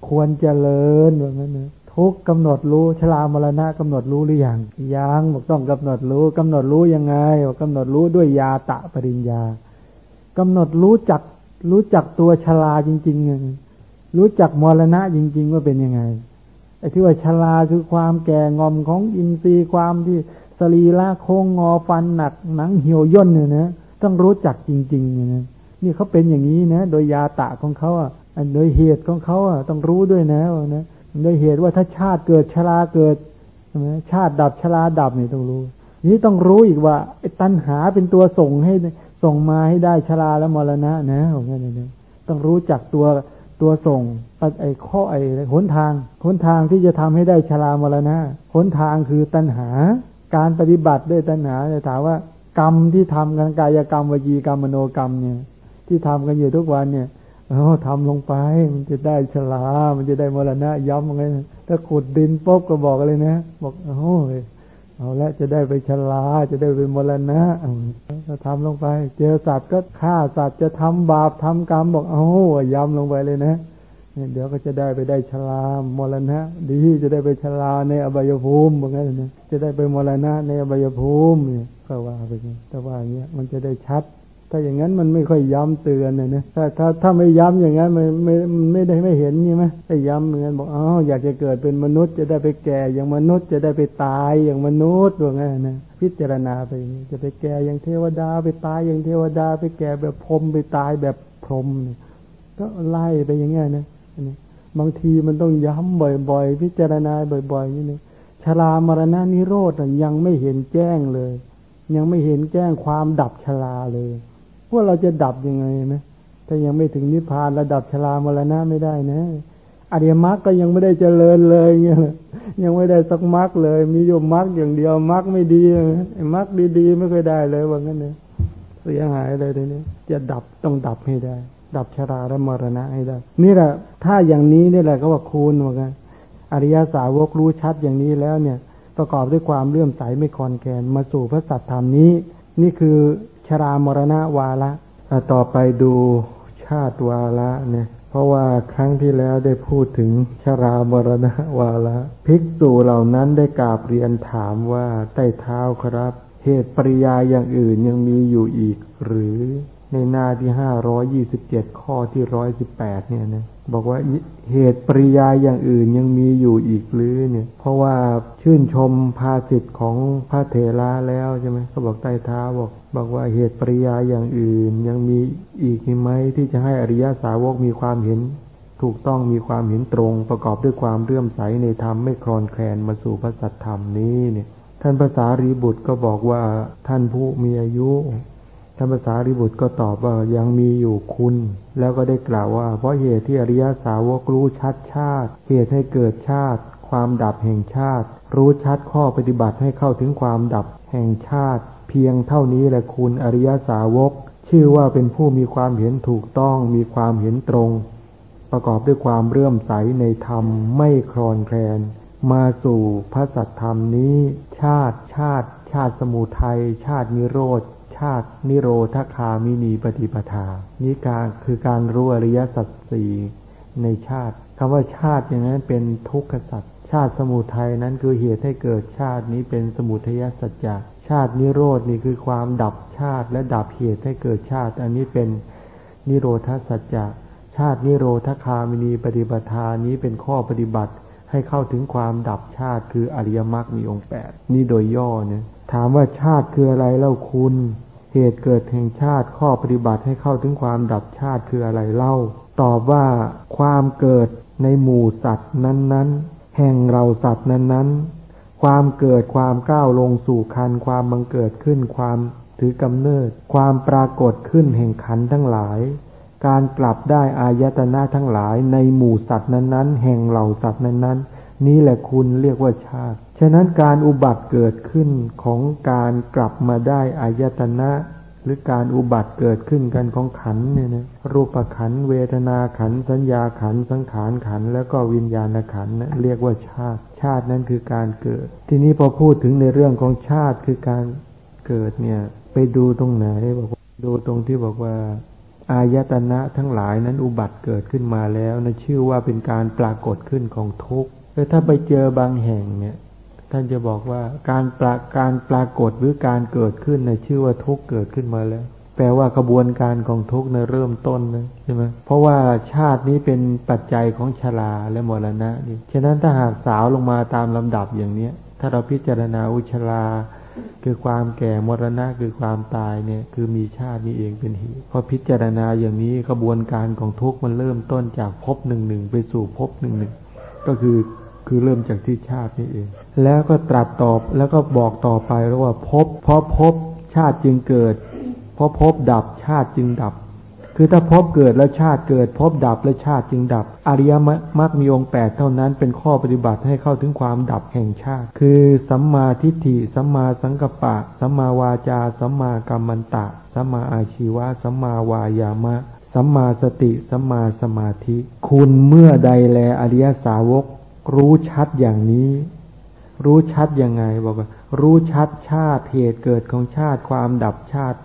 ควรเจริญแบบนั้นนะ ทุกกำหนดรู้ชรามรณะกำหนดรู้หรือยังยังบอกต้องกำหนดรู้กำหนดรู้ยังไงบอกกำหนดรู้ด้วยยาตะปริญญากำหนดรู้จักรู้จักตัวชราจริงๆรู้จักมรณะจริง ๆ ว่าเป็นยังไงไอ้ที่ว่าชราคือความแก่งอมของอินทรีย์ความที่สรีระโค้งงอฟันหนักหนังเหี่ยวย่นเนี่ยนะต้องรู้จักจริงๆเนี่ยนะนี่เขาเป็นอย่างนี้นะ โดยยาตะของเขาอะโดยเหตุของเขาอะต้องรู้ด้วยนะนะ โดยเหตุว่าถ้าชาติเกิดชราเกิดใช่ไหมชาติดับชราดับเนี่ยต้องรู้ นี้ต้องรู้อีกว่าไอ้ตัณหาเป็นตัวส่งให้ส่งมาให้ได้ชราและมรณะนะอย่างนี้นต้องรู้จักตัวตัวส่งไอ้ข้อไอ้หนทางหนทางที่จะทำให้ได้ชรามรณะหนทางคือตัณหา การปฏิบัติด้วยตัณหาจะถามว่ากรรมที่ทำกันกายกรรมวจีกรรมมโนกรรมเนี่ย ที่ทำกันอยู่ทุกวันเนี่ย เออทำลงไป มันจะได้ชรามันจะได้มรณะย้ำไงถ้าขุดดินปุ๊บก็บอกเลยนะ บอกโอ้ยเอาละจะได้ไปชลา จะได้ไปมรณะก็ทำลงไป เจอสัตว์ก็ฆ่าสัตว์จะทำบาปทำกรรมบอกเอาย้ำลงไปเลยนะเดี๋ยวก็จะได้ไปได้ชลามรณะ ดีจะได้ไปชลาในอบายภูมิบอกงั้นนะจะได้ไปมรณะในอบายภูมิเนี่ยก็ว่าไปแต่ว่าอย่างเงี้ยมันจะได้ชัด ถ้าอย่างนั้นมันไม่ค่อยย้ำเตือนนะนะถ้าถ้าถ้าไม่ย้ำอย่างนั้นมันไม่ไม่ได้ไม่เห็นใช่ไหมถ้าย้ำอย่างนั้นบอกอ๋ออยากจะเกิดเป็นมนุษย์จะได้ไปแก่อย่างมนุษย์จะได้ไปตายอย่างมนุษย์ว่างั้นนะพิจารณาไปจะไปแก่อย่างเทวดาไปตายอย่างเทวดา ไปแก่แบบพรมไปตายแบบพรมก็ไล่ไปอย่างเงี้ยนะบางทีมันต้องย้ำบ่อยๆ พิจารณาบ่อยๆนี่นึงชรามรณะนิโรธยังไม่เห็นแจ้งเลย ยังไม่เห็นแจ้งความดับชราเลย ว่าเราจะดับยังไงไหมถ้ายังไม่ถึงนิพพานระดับชรามรณะไม่ได้นะอริยมรรคก็ยังไม่ได้เจริญเลยเงี้ยยังไม่ได้สักมรรคเลย มีโยมมรรคอย่างเดียวมรรคไม่ดีมรรคดีๆไม่เคยได้เลยว่างั้นเลยเสียหายเลยทีนี้จะดับต้องดับให้ได้ ดับชราและมรณะให้ได้ นี่แหละถ้าอย่างนี้นี่แหละก็ว่าคูณว่ากันอริยสาวกรู้ชัดอย่างนี้แล้วเนี่ย ประกอบด้วยความเลื่อมใสไม่คอนแกนมาสู่พระสัตธรรมนี้ นี่คือ ชรามรณะวาระต่อไปดูชาติวาระเนี่ยเพราะว่าครั้งที่แล้วได้พูดถึงชรามรณะวาระภิกษุเหล่านั้นได้กราบเรียนถามว่าใต้เท้าครับ เหตุปริยาอย่างอื่นยังมีอยู่อีก หรือในหน้าที่ห้าร้อยี่สิบเจ็ดข้อที่ร้อยสิบแปดเนี่ยนะบอกว่าเหตุปริยาอย่างอื่นยังมีอยู่อีกหรือเนี่ย เพราะว่าชื่นชมภาสิทธิ์ของพระเถระแล้วใช่ไหมเขาบอกใต้เท้าบอก บอกว่าเหตุปริยาอย่างอื่น ยังมีอีกไหมที่จะให้อริยสาวกมีความเห็น ถูกต้องมีความเห็นตรง ประกอบด้วยความเลื่อมใสในธรรมไม่คลอนแคลนมาสู่พระสัทธรรมนี้เนี่ยท่านภาษารีบุตรก็บอกว่าท่านผู้มีอายุท่านภาษาริบุตรก็ตอบว่ายังมีอยู่คุณ แล้วก็ได้กล่าวว่า เพราะเหตุที่อริยสาวกรู้ชัดชาติ เหตุให้เกิดชาติ ความดับแห่งชาติ รู้ชัดข้อปฏิบัติให้เข้าถึงความดับแห่งชาติ พียงเท่านี้แหละคุณอริยสาวก ชื่อว่าเป็นผู้มีความเห็นถูกต้องมีความเห็นตรง ประกอบด้วยความเรื่อมใสในธรรมไม่คลอนแคลน มาสู่พระสัทธรรมนี้ ชาติชาติ ชาติสมุทัยชาตินิโรธชาตินิโรธคามินีปฏิปทา นี้การคือการรู้อริยสัจสี่ในชาติคำว่าชาติอย่างนั้นเป็นทุกขสัจชาติสมุทัยนั้นคือเหตุให้เกิดชาตินี้เป็นสมุทัยสัจจะ ชาตินิโรดนี่คือความดับชาติและดับเหตุให้เกิดชาติ อันนี้เป็นนิโรธสัจจะชาตินิโรธคามินีปฏิปทานี้เป็นข้อปฏิบัติให้เข้าถึงความดับชาติคืออริยมรรคมีองค์แปดนี่โดยย่อเนี่ยถามว่าชาติคืออะไรเล่าคุณ เหตุเกิดแห่งชาติข้อปฏิบัติให้เข้าถึงความดับชาติคืออะไรเล่า ตอบว่าความเกิดในหมู่สัตว์นั้น ๆ แห่งเราสัตว์นั้นๆ ความเกิดความก้าวลงสู่คันความบังเกิดขึ้นความถือกำเนิด ความปรากฏขึ้นแห่งขันทั้งหลาย การกลับได้อายตนะทั้งหลายในหมู่สัตว์นั้นๆ แห่งเหล่าสัตว์นั้นๆ นี่แหละคุณเรียกว่าชาติ ฉะนั้นการอุบัติเกิดขึ้นของการกลับมาได้อายตนะ หรือการอุบัติเกิดขึ้นกันของขันเนี่ยนะรูปขันเวทนาขันสัญญาขันสังขารขันแล้วก็วิญญาณขันนะเรียกว่าชาติ ชาตินั้นคือการเกิด ทีนี้พอพูดถึงในเรื่องของชาติคือการเกิดเนี่ย ไปดูตรงไหนบอกดูตรงที่บอกว่า อายตนะทั้งหลายนั้นอุบัติเกิดขึ้นมาแล้วนะชื่อว่าเป็นการปรากฏขึ้นของทุกข์แล้วถ้าไปเจอบางแห่งเนี่ย ท่านจะบอกว่าการปราการปรากฏหรือการเกิดขึ้นในชื่อว่าทุกเกิดขึ้นมาแล้ว แปลว่ากระบวนการของทุกในเริ่มต้นนะใช่ไหมเพราะว่าชาตินี้เป็นปัจจัยของชราและมรณะนี่ฉะนั้นถ้าหากสาวลงมาตามลำดับอย่างเนี้ย ถ้าเราพิจารณาอุชราคือความแก่มรณะคือความตายเนี่ยคือมีชาตินี้เองเป็นเหตุพอพิจารณาอย่างนี้กระบวนการของทุกมันเริ่มต้นจากภพหนึ่งหนึ่งไปสู่ภพหนึ่งหนึ่งก็คือ คือเริ่มจากที่ชาตินี่เอง แล้วก็ตรัสตอบแล้วก็บอกต่อไปแล้วว่าพบเพราะพบชาติจึงเกิด เพราะพบดับชาติจึงดับ คือถ้าพบเกิดแล้วชาติเกิด พบดับและชาติจึงดับ อริยมรรคมีองค์แปดเท่านั้นเป็นข้อปฏิบัติให้เข้าถึงความดับแห่งชาติ คือสัมมาทิฏฐิสัมมาสังกัปปะสัมมาวาจาสัมมากัมมันตะสัมมาอาชีวะสัมมาวายามะสัมมาสติสัมมาสมาธิ คุณเมื่อใดแลอริยสาวก รู้ชัดอย่างนี้ รู้ชัดยังไงบอกว่ารู้ชัดชาติเหตุเกิดของชาติความดับชาติ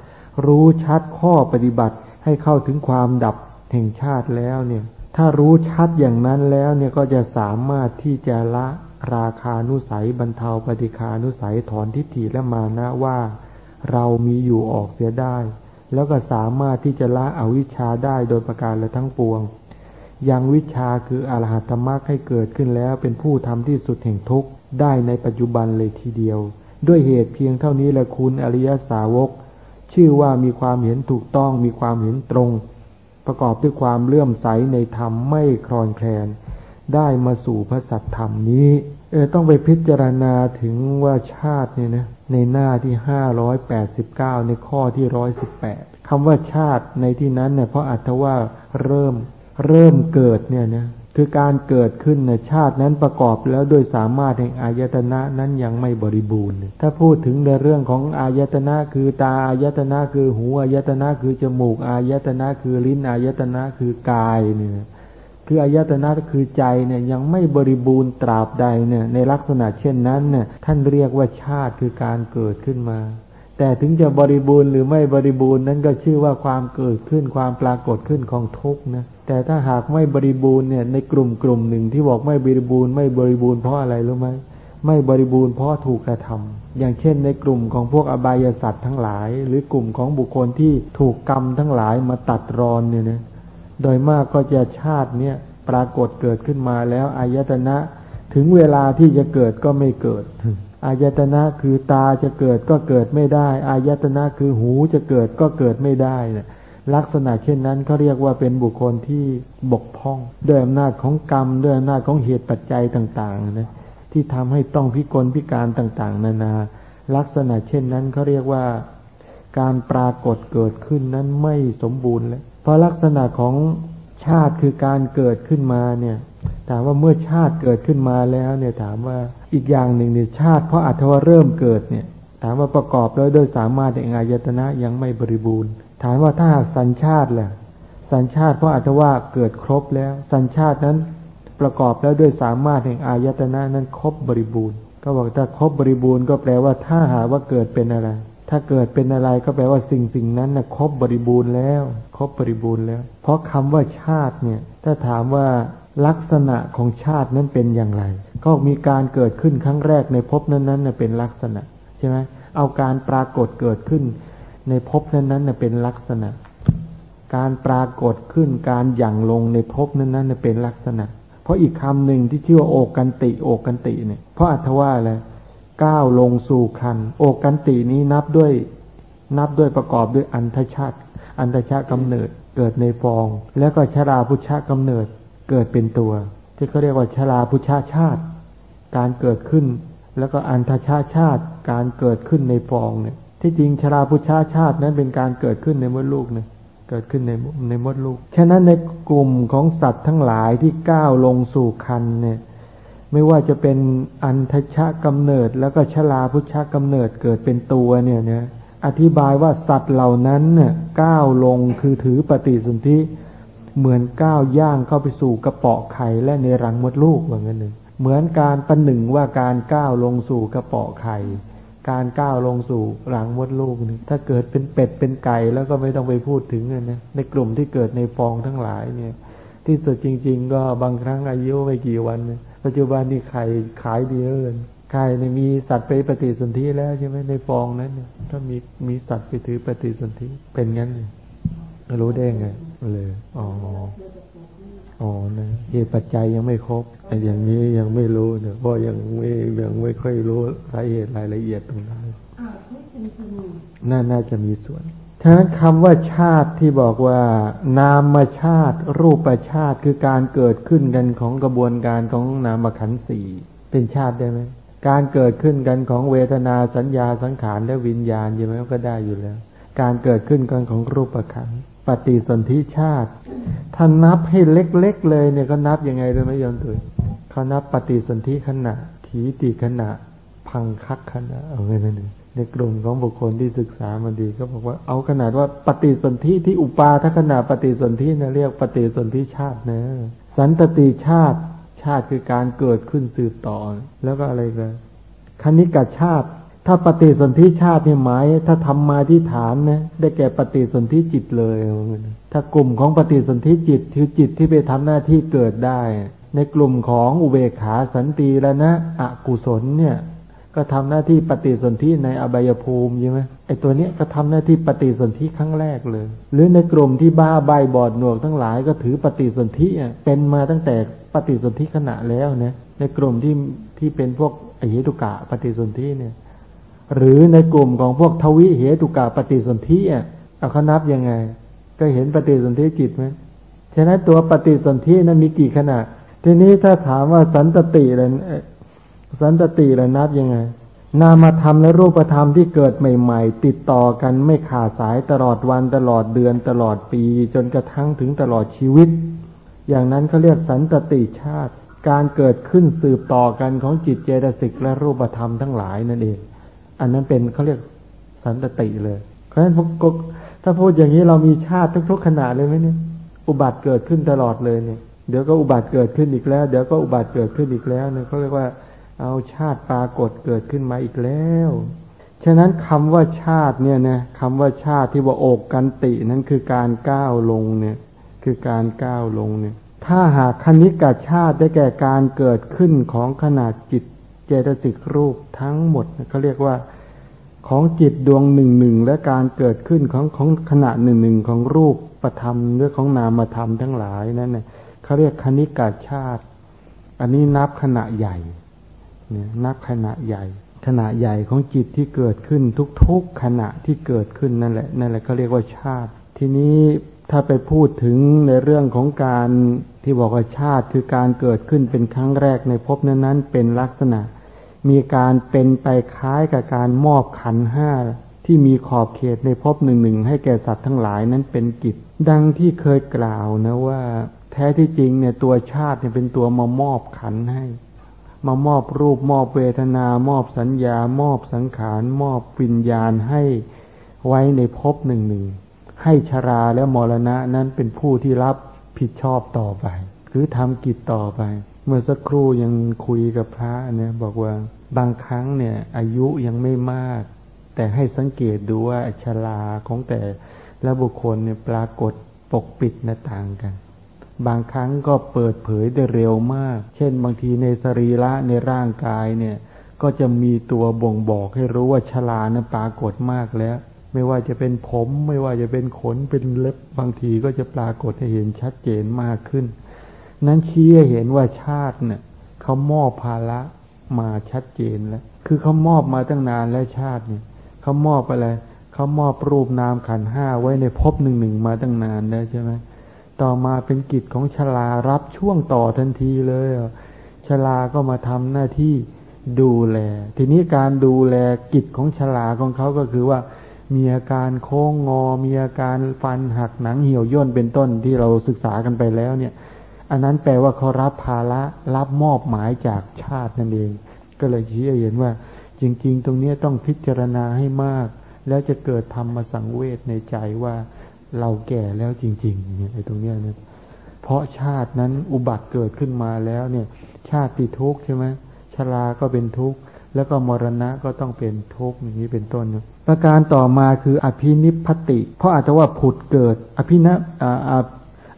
รู้ชัดข้อปฏิบัติให้เข้าถึงความดับแห่งชาติแล้วเนี่ย ถ้ารู้ชัดอย่างนั้นแล้วเนี่ยก็จะสามารถที่จะละราคานุสัยบรรเทาปฏิคานุสัยถอนทิฏฐิและมานะว่า เรามีอยู่ออกเสียได้ แล้วก็สามารถที่จะละอวิชชาได้โดยประการและทั้งปวง ยังวิชาคืออรหัตมรรคให้เกิดขึ้นแล้วเป็นผู้ทำที่สุดแห่งทุกข์ได้ในปัจจุบันเลยทีเดียว ด้วยเหตุเพียงเท่านี้แหละคุณอริยสาวก ชื่อว่ามีความเห็นถูกต้องมีความเห็นตรง ประกอบด้วยความเลื่อมใสในธรรมไม่คลอนแคลน ได้มาสู่พระสัตธรรมนี้เออต้องไปพิจารณาถึงว่าชาติเนี่ยนะในหน้าที่ห้าร้อยแปดสิบเก้าในข้อที่ร้อยสิบแปดคำว่าชาติในที่นั้นเนี่ยเพราะอัตว่าเริ่ม เริ่มเกิดเนี่ยนะคือการเกิดขึ้นในชาตินั้นประกอบแล้วโดยสามารถแห่งอายตนะนั้นยังไม่บริบูรณ์ ถ้าพูดถึงในเรื่องของอายตนะคือตาอายตนะคือหูอายตนะคือจมูกอายตนะคือลิ้นอายตนะคือกายเนี่ยคืออายตนะคือใจเนี่ยยังไม่บริบูรณ์ตราบใดเนี่ยในลักษณะเช่นนั้นเนี่ยท่านเรียกว่าชาติคือการเกิดขึ้นมา แต่ถึงจะบริบูรณ์หรือไม่บริบูรณ์นั้นก็ชื่อว่าความเกิดขึ้นความปรากฏขึ้นของทุกข์นะ แต่ถ้าหากไม่บริบูรณ์เนี่ยในกลุ่มกลุ่มหนึ่งที่บอกไม่บริบูรณ์ไม่บริบูรณ์เพราะอะไรรู้ไหมไม่บริบูรณ์เพราะถูกกระทำอย่างเช่นในกลุ่มของพวกอบายสัตว์ทั้งหลาย หรือกลุ่มของบุคคลที่ถูกกรรมทั้งหลายมาตัดรอนเนี่ยนะโดยมากก็จะชาติเนี่ยปรากฏเกิดขึ้นมาแล้วอายตนะถึงเวลาที่จะเกิดก็ไม่เกิดอายตนะคือตาจะเกิดก็เกิดไม่ได้อายตนะคือหูจะเกิดก็เกิดไม่ได้นะ ลักษณะเช่นนั้นเขาเรียกว่าเป็นบุคคลที่บกพร่อง ด้วยอำนาจของกรรม ด้วยอำนาจของเหตุปัจจัยต่างๆนะที่ทำให้ต้องพิกลพิการต่างๆ นานา ลักษณะเช่นนั้นเขาเรียกว่าการปรากฏเกิดขึ้นนั้นไม่สมบูรณ์แล้วเพราะลักษณะของชาติคือการเกิดขึ้นมาเนี่ย ถามว่าเมื่อชาติเกิดขึ้นมาแล้วเนี่ยถามว่าอีกอย่างหนึ่งเนี่ยชาติเพราะอัตวาเริ่มเกิดเนี่ย ถามว่าประกอบแล้วโดยสามารถแห่งอายตนะยังไม่บริบูรณ์ ถามว่าถ้าสัญชาติแหละสัญชาติเพราะอัตว่าเกิดครบแล้ว สัญชาตินั้นประกอบแล้วด้วยสามารถแห่งอายตนะนั้นครบบริบูรณ์ ก็บอกถ้าครบบริบูรณ์ก็แปลว่าถ้าหาว่าเกิดเป็นอะไร ถ้าเกิดเป็นอะไรก็แปลว่าสิ่งสิ่งนั้นนะครบบริบูรณ์แล้วครบบริบูรณ์แล้ว เพราะคำว่าชาติเนี่ย ถ้าถามว่าลักษณะของชาตินั้นเป็นอย่างไร ก็มีการเกิดขึ้นครั้งแรกในภพนั้นๆเป็นลักษณะใช่ไหมเอาการปรากฏเกิดขึ้น ในภพนั้นๆเป็นลักษณะ การปรากฏขึ้นการหยั่งลงในภพนั้นๆเป็นลักษณะ เพราะอีกคำหนึ่งที่ชื่อว่าโอกันติโอกันติเนี่ยเพราะอัตว่าอะไรก้าวลงสู่คันโอกันตินี้นับด้วยนับด้วยประกอบด้วยอันทชาติ อันทชาติกำเนิดเกิดในฟอง แล้วก็ชราพุชากำเนิดเกิดเป็นตัว ที่เขาเรียกว่าชราพุชาชาติ การเกิดขึ้น แล้วก็อันทชาชาติ การเกิดขึ้นในฟองเนี่ย ที่จริงชราพุชาชาตินั้นเป็นการเกิดขึ้นในมดลูกเนี่ยเกิดขึ้นในในมดลูก ฉะนั้นในกลุ่มของสัตว์ทั้งหลายที่ก้าวลงสู่คันเนี่ย ไม่ว่าจะเป็นอันทชะกำเนิด แล้วก็ชลาพุชะกำเนิดเกิดเป็นตัวเนี่ยนะอธิบายว่าสัตว์เหล่านั้นเนี่ยก้าวลงคือถือปฏิสนธิเหมือนก้าวย่างเข้าไปสู่กระเปาะไข่และในรังมดลูกเหมือนกันหนึ่งเหมือนการประหนึ่งว่าการก้าวลงสู่กระเปาะไข่ การก้าวลงสู่รังมดลูกนี่ถ้าเกิดเป็นเป็ดเป็นไก่แล้วก็ไม่ต้องไปพูดถึงนะในกลุ่มที่เกิดในฟองทั้งหลายเนี่ย ที่สุดจริง ๆ ก็บางครั้งอายุไม่กี่วัน ปัจจุบันนี่ไข่ขายดีเลยไข่เนี่ยมีสัตว์ไปปฏิสนธิแล้วใช่ไหมในฟองนั้นถ้ามีมีสัตว์ไปถือปฏิสนธิเป็นงั้นเลยรู้ได้ไงเลยอ๋อ อ๋อนะเหตุปัจจัยยังไม่ครบแต่อย่างนี้ยังไม่รู้เนี่ยเพราะยังไม่ยังไม่ค่อยรู้รายละเอียดรายละเอียดตรงนั้นน่าน่าจะมีส่วนฉะนั้นคำว่าชาติที่บอกว่านามชาติ รูปชาติคือการเกิดขึ้นกันของกระบวนการของนามขันธ์สี่เป็นชาติได้ไหมการเกิดขึ้นกันของเวทนาสัญญาสังขารและวิญญาณใช่ไหมก็ได้อยู่แล้ว การเกิดขึ้นกันของรูปขันธ์ ปฏิสนธิชาติ ถ้านับให้เล็กๆเลยเนี่ยก็นับยังไงเลยไหมยอมตุยเขานับปฏิสนธิขณะ ถีติขณะ พังคักขณะเอาไงนั่นเองในกลุ่มของบุคคลที่ศึกษามาดีก็บอกว่าเอาขนาดว่าปฏิสนธิที่อุปาทขณะปฏิสนธินะเรียกปฏิสนธิชาตินะสันตติชาติชาติคือการเกิดขึ้นสืบต่อ แล้วก็อะไรกันคณิกาชาติ ถ้าปฏิสนธิชาติเนี่ยหมายถ้าทำมาที่ฐานนะได้แก่ปฏิสนธิจิตเลยถ้ากลุ่มของปฏิสนธิจิตคือจิตที่ไปทำหน้าที่เกิดได้ ในกลุ่มของอุเบกขาสันติแล้วนะอกุศลเนี่ย ก็ทำหน้าที่ปฏิสนธิในอบายภูมิใช่ไหมไอตัวเนี้ยก็ทำหน้าที่ปฏิสนธิครั้งแรกเลย หรือในกลุ่มที่บ้าใบบอดหนวกทั้งหลายก็ถือปฏิสนธิเป็นมาตั้งแต่ปฏิสนธิขณะแล้วนะในกลุ่มที่ที่เป็นพวกอเหตุกะปฏิสนธิเนี่ย หรือในกลุ่มของพวกทวิเหตุกะปฏิสนธิอะเอาเขานับยังไง ก็เห็นปฏิสนธิจิตไหมฉะนั้นตัวปฏิสนธินั้นมีกี่ขนาดทีนี้ถ้าถามว่าสันตติอะไรสันตติและนับยังไง นามธรรมและรูปธรรมที่เกิดใหม่ ๆ ติดต่อกันไม่ขาดสายตลอดวันตลอดเดือนตลอดปี จนกระทั่งถึงตลอดชีวิต อย่างนั้นเขาเรียกสันตติชาติ การเกิดขึ้นสืบต่อกันของจิตเจตสิกและรูปธรรมทั้งหลายนั่นเอง อันนั้นเป็นเขาเรียกสันตติเลย เพราะฉะนั้นถ้าพูดอย่างนี้เรามีชาติทุกๆขณะเลยไหมเนี่ย อุบัติเกิดขึ้นตลอดเลยเนี่ย เดี๋ยวก็อุบัติเกิดขึ้นอีกแล้ว เดี๋ยวก็อุบัติเกิดขึ้นอีกแล้วเนี่ยเขาเรียกว่า เอาชาติปรากฏเกิดขึ้นมาอีกแล้ว ฉะนั้นคำว่าชาติเนี่ยนะคำว่าชาติที่ว่าโอกกันตินั้นคือการก้าวลงเนี่ย คือการก้าวลงเนี่ย ถ้าหากคณิกาชาติได้แก่การเกิดขึ้นของขนาดจิตเจตสิกรูปทั้งหมดเขาเรียกว่า ของจิตดวงหนึ่งหนึ่งและการเกิดขึ้นของของขณะหนึ่งหนึ่งของรูปประธรรมหรือของนามธรรมทั้งหลายนั่นเนี่ยเขาเรียกคณิกาชาติ อันนี้นับขณะใหญ่เนี่ยนับขณะใหญ่ ขณะใหญ่ของจิตที่เกิดขึ้นทุกๆขณะที่เกิดขึ้นนั่นแหละนั่นแหละเขาเรียกว่าชาติ ทีนี้ถ้าไปพูดถึงในเรื่องของการที่บอกว่าชาติคือการเกิดขึ้นเป็นครั้งแรกในภพนั้นๆ เป็นลักษณะ มีการเป็นไปคล้ายกับการมอบขันห้าที่มีขอบเขตในภพหนึ่งหนึ่งให้แก่สัตว์ทั้งหลายนั้นเป็นกิจ ดังที่เคยกล่าวนะว่า แท้ที่จริงเนี่ยตัวชาติเนี่ยเป็นตัวมามอบขันให้ มามอบรูปมอบเวทนา มอบสัญญา มอบสังขาร มอบวิญญาณให้ไว้ในภพหนึ่งหนึ่งให้ชราและมรณะนั้นเป็นผู้ที่รับผิดชอบต่อไป หรือทำกิจต่อไป เมื่อสักครู่ยังคุยกับพระเนี่ยบอกว่าบางครั้งเนี่ย อายุยังไม่มาก แต่ให้สังเกตดูว่าชราของแต่และบุคคลเนี่ยปรากฏปกปิดหน้าต่างกัน บางครั้งก็เปิดเผยได้เร็วมาก เช่นบางทีในสรีระในร่างกายเนี่ย ก็จะมีตัวบ่งบอกให้รู้ว่าชลานะปรากฏมากแล้ว ไม่ว่าจะเป็นผม ไม่ว่าจะเป็นขนเป็นเล็บบางทีก็จะปรากฏให้เห็นชัดเจนมากขึ้น นั้นชี้ให้เห็นว่าชาติเนี่ยเขามอบภาระมาชัดเจนแล้ว คือเขามอบมาตั้งนานแล้วชาติเนี่ยเขามอบอะไรเขามอบรูปนามขันห้าไว้ในภพหนึ่งหนึ่งมาตั้งนานแล้วใช่ไหมต่อมาเป็นกิจของชลารับช่วงต่อทันทีเลยชลาก็มาทำหน้าที่ดูแล ทีนี้การดูแลกิจของชลาของเขาก็คือว่า มีอาการโค้งงอ มีอาการฟันหักหนังเหี่ยวย่นเป็นต้นที่เราศึกษากันไปแล้วเนี่ย อันนั้นแปลว่าเขารับภาระรับมอบหมายจากชาตินั่นเอง ก็เลยชี้เห็นว่า จริง ๆ ตรงนี้ต้องพิจารณาให้มาก แล้วจะเกิดธรรมสังเวชในใจว่าเราแก่แล้วจริงๆเนี่ยไอ้ตรงเนี้ยเนี่ยเพราะชาตินั้นอุบัติเกิดขึ้นมาแล้วเนี่ย ชาติติทุกข์ใช่ไหมชราก็เป็นทุกข์แล้วก็มรณะก็ต้องเป็นทุกข์อย่างนี้เป็นต้นประการต่อมาคืออภินิพติ เพราะอาจจะว่าผุดเกิด อภินะ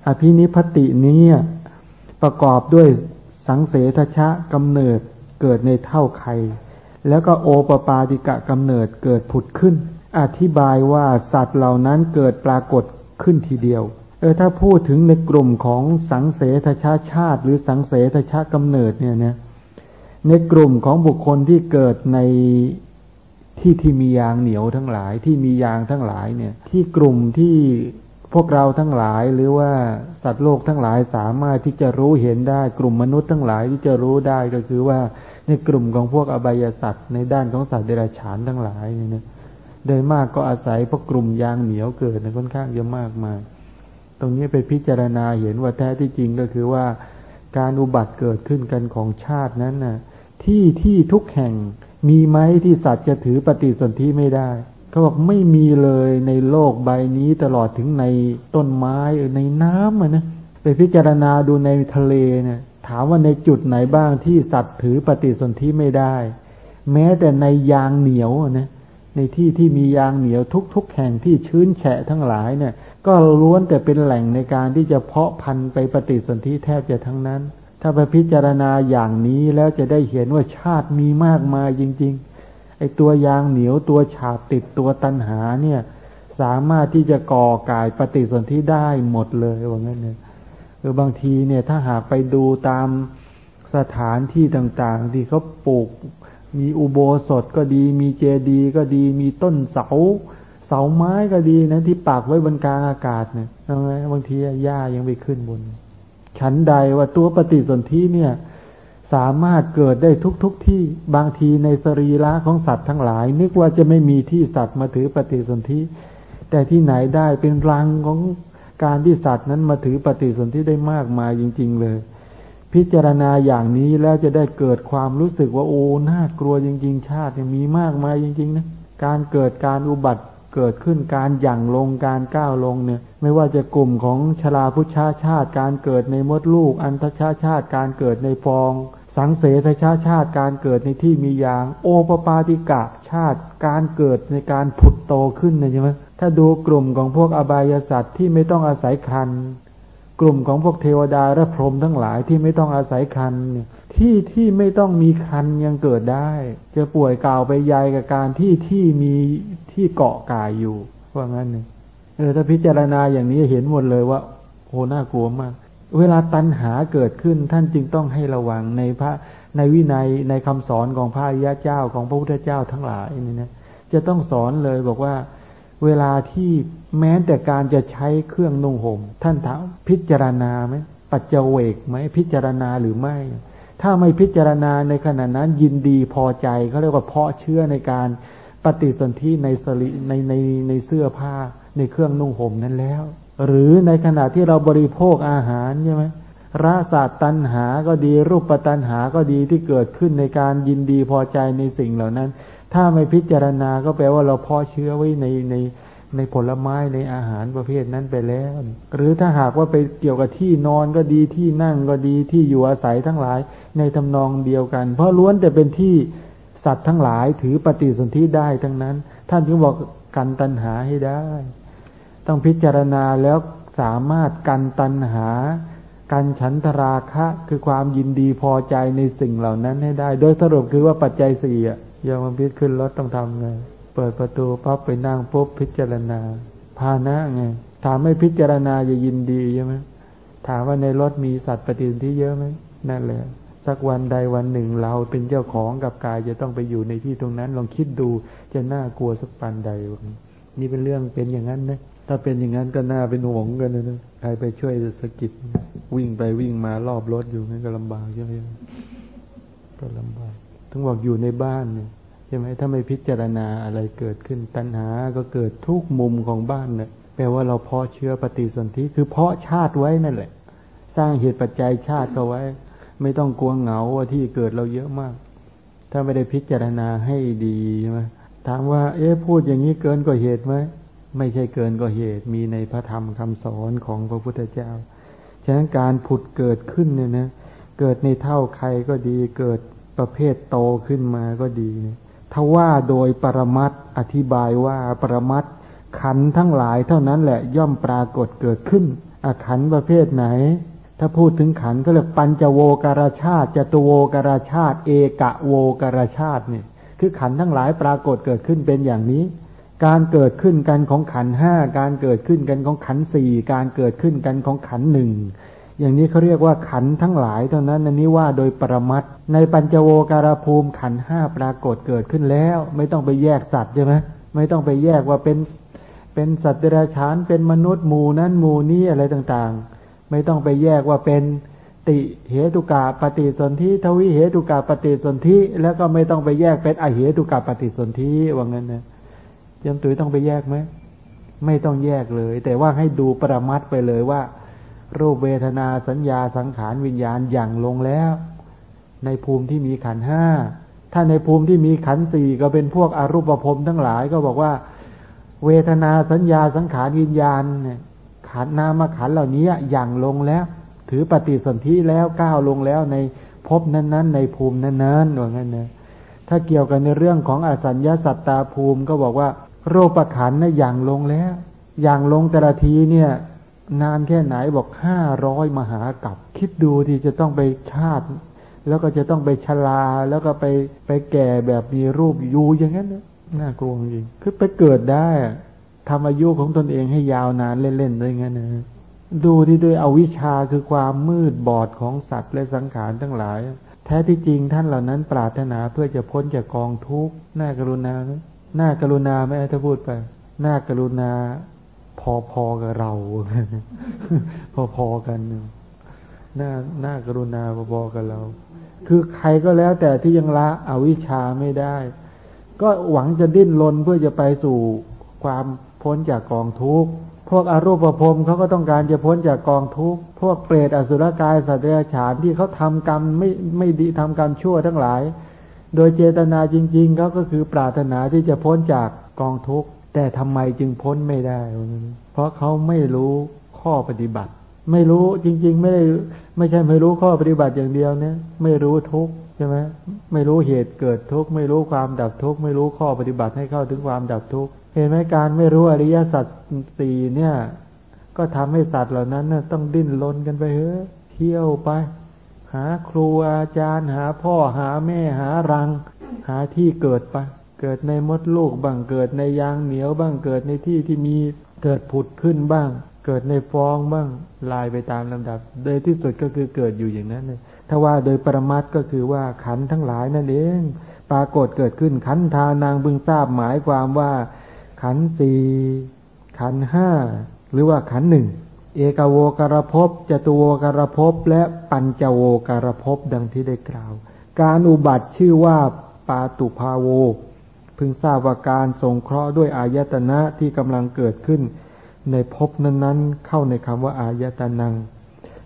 อภินิพตินี้ ประกอบด้วยสังเสทชะกำเนิดเกิดในเท่าไข่แล้วก็โอปปาติกะกำเนิดเกิดผุดขึ้น อธิบายว่าสัตว์เหล่านั้นเกิดปรากฏขึ้นทีเดียวเออถ้าพูดถึงในกลุ่มของสังเสทชาชาติ หรือสังเสทชากำเนิดเนี่ยนะในกลุ่มของบุคคลที่เกิดในที่ที่มียางเหนียวทั้งหลายที่มียางทั้งหลายเนี่ย ที่กลุ่มที่ พวกเราทั้งหลายหรือว่าสัตว์โลกทั้งหลายสามารถที่จะรู้เห็นได้ กลุ่มมนุษย์ทั้งหลายที่จะรู้ได้ก็คือว่าในกลุ่มของพวกอบายสัตว์ในด้านของสัตว์เดรัจฉานทั้งหลายเนี่ยโดยมากก็อาศัยพวกกลุ่มยางเหนียวเกิดในค่อนข้างเยอะมากมาย ตรงนี้ไปพิจารณาเห็นว่าแท้ที่จริงก็คือว่าการอุบัติเกิดขึ้นกันของชาตินั้นน่ะที่ที่ทุกแห่งมีไหมที่สัตว์จะถือปฏิสนธิไม่ได้ เขาบอกไม่มีเลยในโลกใบนี้ตลอดถึงในต้นไม้ในน้ำนะไปพิจารณาดูในทะเลเนี่ย ถามว่าในจุดไหนบ้างที่สัตว์ถือปฏิสนธิไม่ได้ แม้แต่ในยางเหนียวนะในที่ที่มียางเหนียวทุก ๆ แห่งที่ชื้นแฉะทั้งหลายเนี่ย ก็ล้วนแต่เป็นแหล่งในการที่จะเพาะพันธุ์ไปปฏิสนธิแทบจะทั้งนั้น ถ้าไปพิจารณาอย่างนี้แล้วจะได้เห็นว่าชาติมีมากมายจริง ๆ อตัวยางเหนียวตัวฉาบติดตัวตันหาเนี่ย สามารถที่จะก่อกายปฏิสนธิได้หมดเลยว่างั้นเนี่ยหรือบางทีเนี่ยถ้าหากไปดูตามสถานที่ต่างๆ ที่เขาปลูกมีอุโบสถก็ดี มีเจดีย์ก็ดี มีต้นเสา เสาไม้ก็ดีนะที่ปักไว้บนกลางอากาศเนี่ยบางทีหญ้ายังไปขึ้นบน ฉันใดว่าตัวปฏิสนธิเนี่ย สามารถเกิดได้ทุกๆทที่บางทีในสรีระของสัตว์ทั้งหลาย นึกว่าจะไม่มีที่สัตว์มาถือปฏิสนธิแต่ที่ไหนได้เป็นรังของการที่สัตว์นั้นมาถือปฏิสนธิได้มากมายจริง ๆ เลย พิจารณาอย่างนี้แล้วจะได้เกิดความรู้สึกว่าโอ้น่ากลัวจริง ๆ ชาติมีมากมายจริง ๆ นะ การเกิดการอุบัติ เกิดขึ้นการหยั่งลงการก้าวลงเนี่ย ไม่ว่าจะกลุ่มของชลาพุชาชาติ การเกิดในมดลูก อันทชาชาติ การเกิดในฟอง สังเสทชาชาติ การเกิดในที่มียาง โอปปาติกะชาติ การเกิดในการผุดโตขึ้นนะใช่ไหมถ้าดูกลุ่มของพวกอบายสัตว์ที่ไม่ต้องอาศัยคัน กลุ่มของพวกเทวดาและพรหมทั้งหลายที่ไม่ต้องอาศัยคันเนี่ย ที่ที่ไม่ต้องมีคันยังเกิดได้ จะป่วยกล่าวไปยายกับการที่ที่มีที่เกาะกายอยู่ว่างั้นเนี่ยเออถ้าพิจารณาอย่างนี้เห็นหมดเลยว่าโหน่ากลัวมาก เวลาตัณหาเกิดขึ้นท่านจึงต้องให้ระวังในพระในวินัยในคำสอนของพระยาเจ้าของพระพุทธเจ้าทั้งหลายนี่นะจะต้องสอนเลยบอกว่า เวลาที่แม้แต่การจะใช้เครื่องนุ่งห่มท่านถามพิจารณาไหมปัจเจเวกไหมพิจารณาหรือไม่ ถ้าไม่พิจารณาในขณะนั้นยินดีพอใจเขาเรียกว่าเพาะเชื่อในการปฏิสนธิในสลิในในในเสื้อผ้าในเครื่องนุ่งห่มนั้นแล้ว หรือในขณะที่เราบริโภคอาหารใช่ไหมรสาตัณหาก็ดีรูปตัณหาก็ดีที่เกิดขึ้นในการยินดีพอใจในสิ่งเหล่านั้น ถ้าไม่พิจารณาก็แปลว่าเราเพาะเชื้อไว้ในใน ในผลไม้ในอาหารประเภทนั้นไปแล้ว หรือถ้าหากว่าไปเกี่ยวกับที่นอนก็ดีที่นั่งก็ดีที่อยู่อาศัยทั้งหลายในทำนองเดียวกัน เพราะล้วนแต่เป็นที่สัตว์ทั้งหลายถือปฏิสนธิได้ทั้งนั้น ท่านจึงบอกกันตัณหาให้ได้ ต้องพิจารณาแล้วสามารถกันตัณหา กันฉันทราคะ คือความยินดีพอใจในสิ่งเหล่านั้นให้ได้ โดยสรุปคือว่าปัจจัยสี่อะยอมพิษขึ้นรถต้องทำไง เปิดประตูปั๊บไปนั่งพบพิจารณาพานะไง ถามไม่พิจารณาจะยินดีใช่ไหมถามว่าในรถมีสัตว์ปฏิสนธิเยอะไหมนั่นแหละสักวันใดวันหนึ่งเราเป็นเจ้าของกับกายจะต้องไปอยู่ในที่ตรงนั้น ลองคิดดูจะน่ากลัวสักปันใดนี่เป็นเรื่องเป็นอย่างนั้นนะถ้าเป็นอย่างนั้นก็น่าเป็นห่วงกันนะใครไปช่วยสกิดวิ่งไปวิ่งมารอบรถอยู่นั่นก็ลำบากใช่ไหมก็ลำบากทั้งบอกอยู่ในบ้านเนี่ย ช่ไหมถ้าไม่พิจารณาอะไรเกิดขึ้น ตัณหาก็เกิดทุกมุมของบ้านเนี่ยแปลว่าเราเพาะเชื้อปฏิสนธิคือเพาะชาติไว้นั่นแหละ สร้างเหตุปัจจัยชาติเอาไว้ ไม่ต้องกลัวเหงาว่าที่เกิดเราเยอะมาก ถ้าไม่ได้พิจารณาให้ดีใช่ไหมถามว่า เอ๊ะพูดอย่างนี้เกินกว่าเหตุไหมไม่ใช่เกินกว่าเหตุมีในพระธรรมคำสอนของพระพุทธเจ้าฉะนั้นการผุดเกิดขึ้นเนี่ยนะเกิดในเท่าใครก็ดีเกิดประเภทโตขึ้นมาก็ดีถ้าว่าโดยปรมัตอธิบายว่าปรมัตขันทั้งหลายเท่านั้นแหละย่อมปรากฏเกิดขึ้นอขันประเภทไหน ถ้าพูดถึงขันก็เรียกปัญจโวการชาติจตุโวการชาติ เอกะโวการชาตินี่คือขันทั้งหลายปรากฏเกิดขึ้นเป็นอย่างนี้ การเกิดขึ้นกันของขันห้าการเกิดขึ้นกันของขันสี่การเกิดขึ้นกันของขันหนึ่ง อย่างนี้เขาเรียกว่าขันทั้งหลายเท่านั้นอันนี้ว่าโดยปรมัตในปัญจโวการภูมิขันห้าปรากฏเกิดขึ้นแล้ว ไม่ต้องไปแยกสัตว์ใช่ไหมไม่ต้องไปแยกว่าเป็นเป็นสัตว์เดรัจฉานเป็นมนุษย์หมู่นั้นหมู่นี้อะไรต่างๆ ไม่ต้องไปแยกว่าเป็นติเหตุกาปฏิสนธิทวิเหตุกาปฏิสนธิแล้วก็ไม่ต้องไปแยกเป็นอเหตุกาปฏิสนธิว่างั้นนะยมตุ้ยต้องไปแยกไหมไม่ต้องแยกเลย แต่ว่าให้ดูประมัดไปเลยว่า รูปเวทนาสัญญาสังขารวิญญาณอย่างลงแล้ว ในภูมิที่มีขันห้าถ้าในภูมิที่มีขันสี่ก็เป็นพวกอรูปภพทั้งหลายก็บอกว่า เวทนาสัญญาสังขารวิญญาณขันนามขันเหล่านี้อย่างลงแล้ว ถือปฏิสนธิแล้วก้าวลงแล้วในภพนั้น ๆ ในภูมินั้นๆว่างั้นนะถ้าเกี่ยวกันในเรื่องของอสัญญาสัตตาภูมิก็บอกว่า โรคประขันนะอย่างลงแล้ว อย่างลงแต่ละทีเนี่ย นานแค่ไหนบอกห้าร้อยมหากับ คิดดูที่จะต้องไปชาติ แล้วก็จะต้องไปชราแล้วก็ไปไปแก่แบบมีรูปอยู่อย่างนั้นน่ากลัวจริงคือไปเกิดได้ทำอายุของตนเองให้ยาวนานเล่นๆด้วยงั้นนะดูที่ด้วยอวิชชาคือความมืดบอดของสัตว์และสังขารทั้งหลาย แท้ที่จริงท่านเหล่านั้นปรารถนาเพื่อจะพ้นจากกองทุกข์น่ากรุณานะน่ากรุณาไหมถ้าพูดไปน่ากรุณา พอๆกับเรา พอๆกันน่าน่ากรุณาพอๆกับเรา คือใครก็แล้วแต่ที่ยังละอวิชชาไม่ได้ ก็หวังจะดิ้นรนเพื่อจะไปสู่ความพ้นจากกองทุกข์พวกอรูปภพเขาก็ต้องการจะพ้นจากกองทุกข์พวกเปรตอสุรกายสัตว์เดรัจฉานที่เขาทำกรรมไม่ไม่ดีทำกรรมชั่วทั้งหลาย โดยเจตนาจริง ๆเขาก็คือปรารถนาที่จะพ้นจากกองทุกข์ แต่ทำไมจึงพ้นไม่ได้ เพราะเขาไม่รู้ข้อปฏิบัติ ไม่รู้จริง ๆ ไม่ได้ ไม่ใช่ไม่รู้ข้อปฏิบัติอย่างเดียวเนี่ยไม่รู้ทุกใช่ไหมไม่รู้เหตุเกิดทุกไม่รู้ความดับทุกไม่รู้ข้อปฏิบัติให้เข้าถึงความดับทุกเห็นไหมการไม่รู้อริยสัจสี่เนี่ย ก็ทำให้สัตว์เหล่านั้นน่ะต้องดิ้นรนกันไปเฮ้ยเที่ยวไป หาครูอาจารย์หาพ่อหาแม่หารัง หาที่เกิดไป เกิดในมดลูกบ้างเกิดในยางเหนียวบ้างเกิดในที่ที่มีเกิดผุดขึ้นบ้าง เกิดในฟองบ้างลายไปตามลำดับ โดยที่สุดก็คือเกิดอยู่อย่างนั้นเลยถ้าว่าโดยปรมัตก็คือว่าขันทั้งหลายนั่นเองปรากฏเกิดขึ้นขันทานางบึงทราบหมายความว่า ขันสี่ขันห้าหรือว่าขันหนึ่งเอกโวการภพจตุโวการภพและปัญจโวการภพดังที่ได้กล่าว การอุบัติชื่อว่าปาตุภาโว พึงทราบว่าการสงเคราะห์ด้วยอายตนะที่กำลังเกิดขึ้น ในภพนั้นๆ เข้าในคำว่าอายตนัง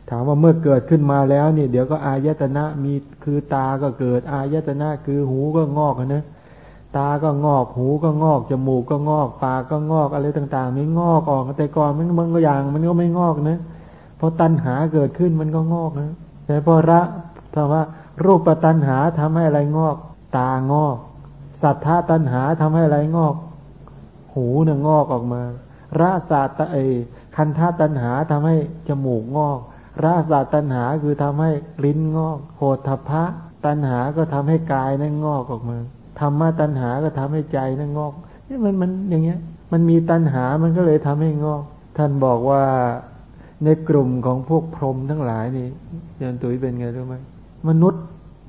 ถามว่าเมื่อเกิดขึ้นมาแล้วเนี่ยเดี๋ยวก็อายตนะมีคือตาก็เกิด อายตนะคือหูก็งอกนะตาก็งอกหูก็งอกจมูกก็งอกปากก็งอกอะไรต่างๆนี่งอกออกแต่ก่อนมันบางอย่างมันก็ไม่งอกนะพอตัณหาเกิดขึ้นมันก็งอกนะแต่พอระถ้าว่ารูปตัณหาทำให้อะไรงอก ตางอก สัทธาตัณหาทำให้อะไรงอก หูเนี่ยงอกออกมาระสาตเอคันธาตัณหาทำให้จมูกงอกราสาตัณหาคือทำให้ลิ้นงอกโหทพะตัณหาก็ทำให้กายนั่นงอกออกมาธรรมะตัณหาก็ทำให้ใจนั่นงอกนี่มันมันอย่างเงี้ย มันมีตัณหามันก็เลยทำให้งอก ท่านบอกว่าในกลุ่มของพวกพรหมทั้งหลายนี่ยันตุยเป็นไงรู้ไหมมนุษย์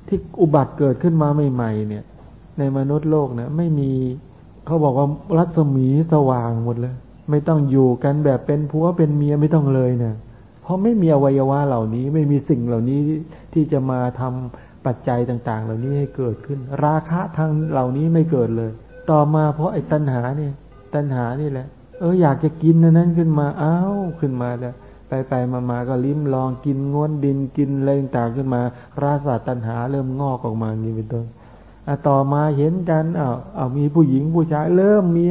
ที่อุบัติเกิดขึ้นมาใหม่ๆเนี่ย ในมนุษย์โลกเนี่ยไม่มีเขาบอกว่ารัศมีสว่างหมดเลย ไม่ต้องอยู่กันแบบเป็นผัวเป็นเมียไม่ต้องเลยเนี่ยเพราะไม่มีอวัยวะเหล่านี้ ไม่มีสิ่งเหล่านี้ที่จะมาทำปัจจัยต่างๆ เหล่านี้ให้เกิดขึ้น ราคะทางเหล่านี้ไม่เกิดเลย ต่อมาเพราะไอ้ตัณหาเนี่ย ตัณหานี่แหละ เอออยากจะกินนั้นขึ้นมาอ้าวขึ้นมาแล้วไปไปมามาก็ลิ้มลองกินง้วนดินกินอะไรต่างขึ้นมา ราศาตัณหาเริ่มงอกออกมาอย่างนี้เป็นต้น ต่อมาเห็นกันอ้าวอ้าวมีผู้หญิงผู้ชาย เริ่มมี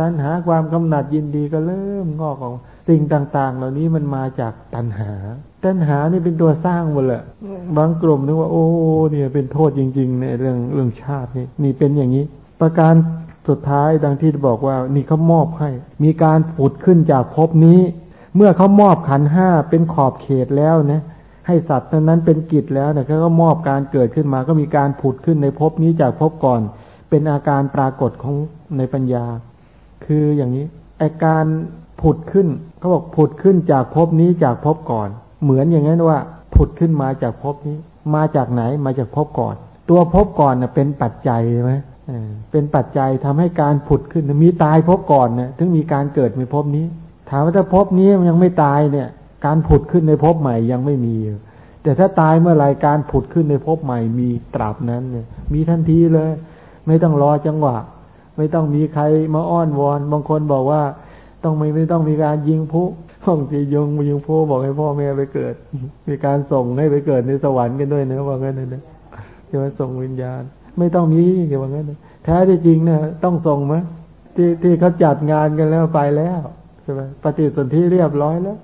ตัณหาความกำหนัดยินดีก็เริ่มงอกออกสิ่งต่าง ๆ เหล่านี้มันมาจากตัณหา ตัณหานี่เป็นตัวสร้างหมดแหละบางกลุ่มนึกว่า โอ้เนี่ยเป็นโทษจริง ๆ ในเรื่องเรื่องชาตินี่นี่เป็นอย่างนี้ ประการสุดท้ายดังที่บอกว่า นี่เขามอบให้ มีการผุดขึ้นจากภพนี้ เมื่อเขามอบขันห้าเป็นขอบเขตแล้วนะ ให้สัตว์นั้นเป็นกิจแล้วเนี่ยเขาก็มอบการเกิดขึ้นมาก็มีการผุดขึ้นในภพนี้จากภพก่อน เป็นอาการปรากฏของในปัญญา คืออย่างนี้อาการผุดขึ้นเขาบอกผุดขึ้นจากภพนี้จากภพก่อน เหมือนอย่างนั้นว่าผุดขึ้นมาจากภพนี้ มาจากไหนมาจากภพก่อน ตัวภพก่อนน่ะเป็นปัจจัยใช่ไหมเป็นปัจจัยทำให้การผุดขึ้นมีตายภพก่อนเนี่ยถึงมีการเกิดในภพนี้ ถามว่าถ้าภพนี้มันยังไม่ตายเนี่ย การผุดขึ้นในภพใหม่ยังไม่มี แต่ถ้าตายเมื่อไรการผุดขึ้นในภพใหม่มีตราบนั้นเนี่ยมีทันทีเลย ไม่ต้องรอจังหวะ ไม่ต้องมีใครมาอ้อนวอน บางคนบอกว่า ต้องไม่ไม่ต้องมีการยิงพุห้องจียงยิงพุบอกให้พ่อแม่ไปเกิด มีการส่งให้ไปเกิดในสวรรค์กันด้วยนะว่างั้นนะจะมาส่งวิญญาณ ไม่ต้องมีอย่าว่างั้นแท้ที่จริงเนี่ยต้องส่งไหมที่ที่เขาจัดงานกันแล้วไปแล้วใช่ไหมปฏิสนธิเรียบร้อยแล้ว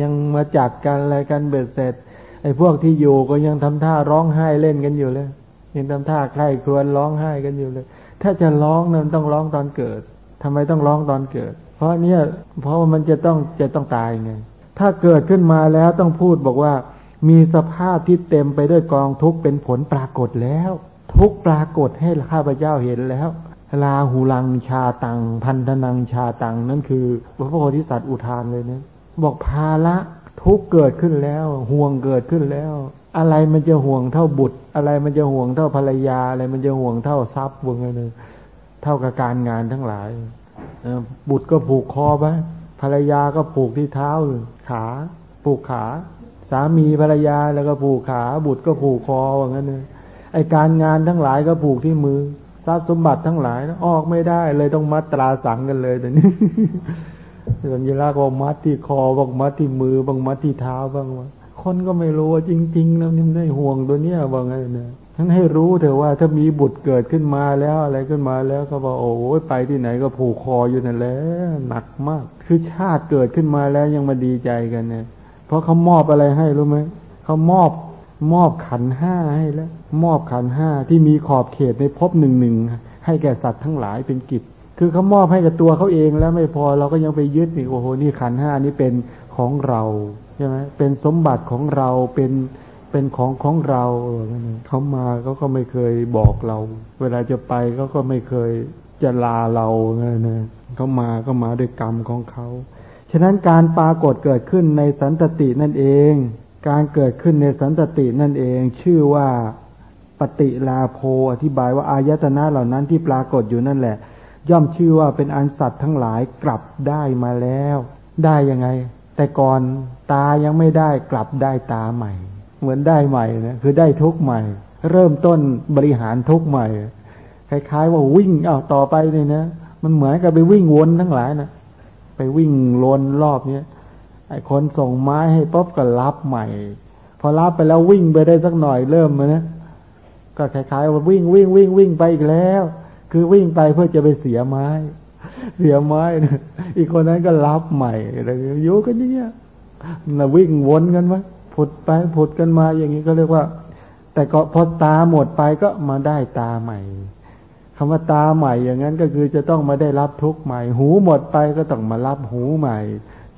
ยังมาจัดกันอะไรกันเบ็ดเสร็จ ไอ้พวกที่อยู่ก็ยังทำท่าร้องไห้เล่นกันอยู่เลยยังทำท่าใคร่ครวญร้องไห้กันอยู่เลย ถ้าจะร้องนั้นต้องร้องตอนเกิดทำไมต้องร้องตอนเกิด เพราะเนี่ยเพราะมันจะต้องจะต้องตายไง ถ้าเกิดขึ้นมาแล้วต้องพูดบอกว่า มีสภาพที่เต็มไปด้วยกองทุกข์เป็นผลปรากฏแล้ว ทุกปรากฏให้ข้าพเจ้าเห็นแล้วลาหูลังชาตัง พันธนังชาตัง นั่นคือ พระโพธิสัตว์อุทานเลยเนะ บอกภาละทุกเกิดขึ้นแล้ว ห่วงเกิดขึ้นแล้ว อะไรมันจะห่วงเท่าบุตร อะไรมันจะห่วงเท่าภรรยา อะไรมันจะห่วงเท่าทรัพย์วงเงินเท่ากับการงานทั้งหลายบุตรก็ผูกคอไปภรรยาก็ผูกที่เท้าขาผูกขา สามีภรรยาแล้วก็ผูกขา บุตรก็ผูกคอว่างั้นเลยไอการงานทั้งหลายก็ผูกที่มือทรัพย์สมบัติทั้งหลายออกไม่ได้เลยต้องมัดตราสังกันเลยแต่นี้ สัญลักษณ์บอกมัดที่คอบางมัดที่มือบางมัดที่เท้าบ้างว่าคนก็ไม่รู้ว่าจริงๆแล้วนี่ไม่ห่วงตัวเนี้ยว่าไงเนี่ยทั้นให้รู้เถอะว่าถ้ามีบุตรเกิดขึ้นมาแล้วอะไรขึ้นมาแล้วก็บอกโอ้ยไปที่ไหนก็ผูกคออยู่นั่นแหละหนักมาก คือชาติเกิดขึ้นมาแล้วยังมาดีใจกันเนี่ย เพราะเขามอบอะไรให้รู้ไหมเขามอบมอบขันห้าให้แล้ว มอบขันห้าที่มีขอบเขตในภพหนึ่งหนึ่งให้แก่สัตว์ทั้งหลายเป็นกิจ คือเขามอบให้กับตัวเขาเองแล้วไม่พอเราก็ยังไปยึดอีกโอ้โหนี่ขันห้านี้เป็นของเราใช่ไหมเป็นสมบัติของเราเป็นเป็นของของเราเขามาเขาก็ไม่เคยบอกเรา เวลาจะไปเขาก็ไม่เคยจะลาเราเงี้ยเขามาก็มาด้วยกรรมของเขาฉะนั้นการปรากฏเกิดขึ้นในสันตตินั่นเอง การเกิดขึ้นในสันตตินั่นเอง ชื่อว่าปฏิลาโพอธิบายว่าอายตนะเหล่านั้นที่ปรากฏอยู่นั่นแหละ ย่อมชื่อว่าเป็นอันสัตว์ทั้งหลายกลับได้มาแล้ว ได้ยังไง แต่ก่อนตายังไม่ได้กลับได้ตาใหม่ เหมือนได้ใหม่นะคือได้ทุกใหม่ เริ่มต้นบริหารทุกใหม่ คล้ายๆว่าวิ่งอ้าวต่อไปเนี่ยนะมันเหมือนกับไปวิ่งวนทั้งหลายนะไปวิ่งวนรอบเนี้ยไอ้คนส่งไม้ให้ป๊อบก็รับใหม่ พอรับไปแล้ววิ่งไปได้สักหน่อยเริ่มมานะก็คล้ายๆว่าวิ่งวิ่งวิ่งวิ่งไปอีกแล้ว คือวิ่งไปเพื่อจะไปเสียไม้ เสียไม้นะอีกคนนั้นก็รับใหม่อะไรอยู่กันอย่างเงี้ยนะวิ่งวนกันวะผุดไปผุดกันมาอย่างนี้ก็เรียกว่า แต่ก็พอตาหมดไปก็มาได้ตาใหม่คำว่าตาใหม่อย่างนั้นก็คือจะต้องมาได้รับทุกใหม่ หูหมดไปก็ต้องมารับหูใหม่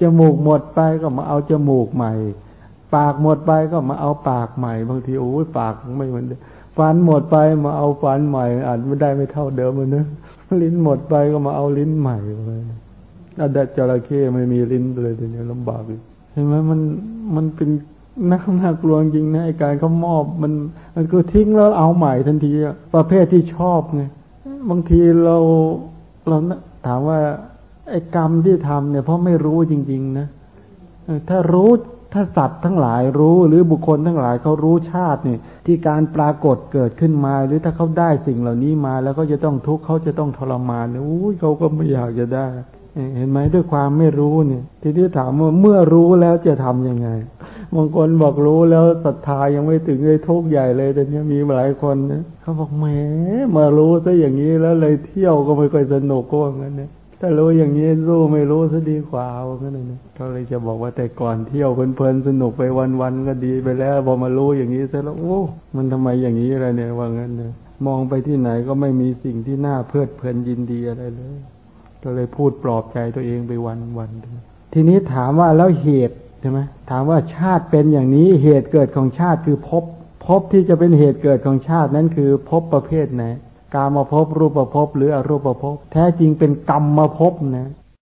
จมูกหมดไปก็มาเอาจมูกใหม่ ปากหมดไปก็มาเอาปากใหม่ บางทีโอ้ยปากไม่เหมือนเดิม ฟันหมดไปมาเอาฟันใหม่อาจไม่ได้ไม่เท่าเดิมเลยนะลิ้นหมดไปก็มาเอาลิ้นใหม่เลยอดัจระเข้ไม่มีลิ้นเลยทีนี้ลำบากเห็นไหมมันมันเป็นน่าน่ากลัวจริงนะไอการเขามอบมัน มันคือทิ้งแล้วเอาใหม่ทันทีประเภทที่ชอบไงบางทีเราเราถามว่าไอ้กรรมที่ทำเนี่ย เพราะไม่รู้จริง ๆ นะถ้ารู้ถ้าสัตว์ทั้งหลายรู้หรือบุคคลทั้งหลายเขารู้ชาติเนี่ย ที่การปรากฏเกิดขึ้นมา หรือถ้าเขาได้สิ่งเหล่านี้มา แล้วก็จะต้องทุกข์เขาจะต้องทรมานเนี่ยอุ้ยเขาก็ไม่อยากจะได้ เห็นไหมด้วยความไม่รู้เนี่ย ทีนี้ถามว่าเมื่อรู้แล้วจะทํำยังไงบางคนบอกรู้แล้วศรัทธายังไม่ถึงเลยทุกข์ใหญ่เลยแต่เนี้ยมีหลายคนนะเขาบอกแหมมารู้ซะอย่างนี้แล้วเลยเที่ยวก็ไม่ค่อยสนุกก็ว่างั้นเนี่ย ถ้ารู้อย่างนี้รู้ไม่รู้ซะดีกว่าว่างั้นนะเขาเลยจะบอกว่าแต่ก่อนเที่ยวเพลินๆสนุกไปวันๆก็ดีไปแล้วพอมารู้อย่างนี้ซะแล้วโอ้มันทำไมอย่างนี้อะไรเนี่ยว่างั้นเนี่ยมองไปที่ไหนก็ไม่มีสิ่งที่น่าเพลิดเพลินยินดีอะไรเลย ก็เลยพูดปลอบใจตัวเองไปวันๆทีนี้ถามว่าแล้วเหตุใช่ไหมถามว่าชาติเป็นอย่างนี้เหตุเกิดของชาติคือพบพบที่จะเป็นเหตุเกิดของชาตินั้นคือพบประเภทไหน กามาพบรูปประพบหรืออรูปประพบแท้จริงเป็นกรรมมาพบนะ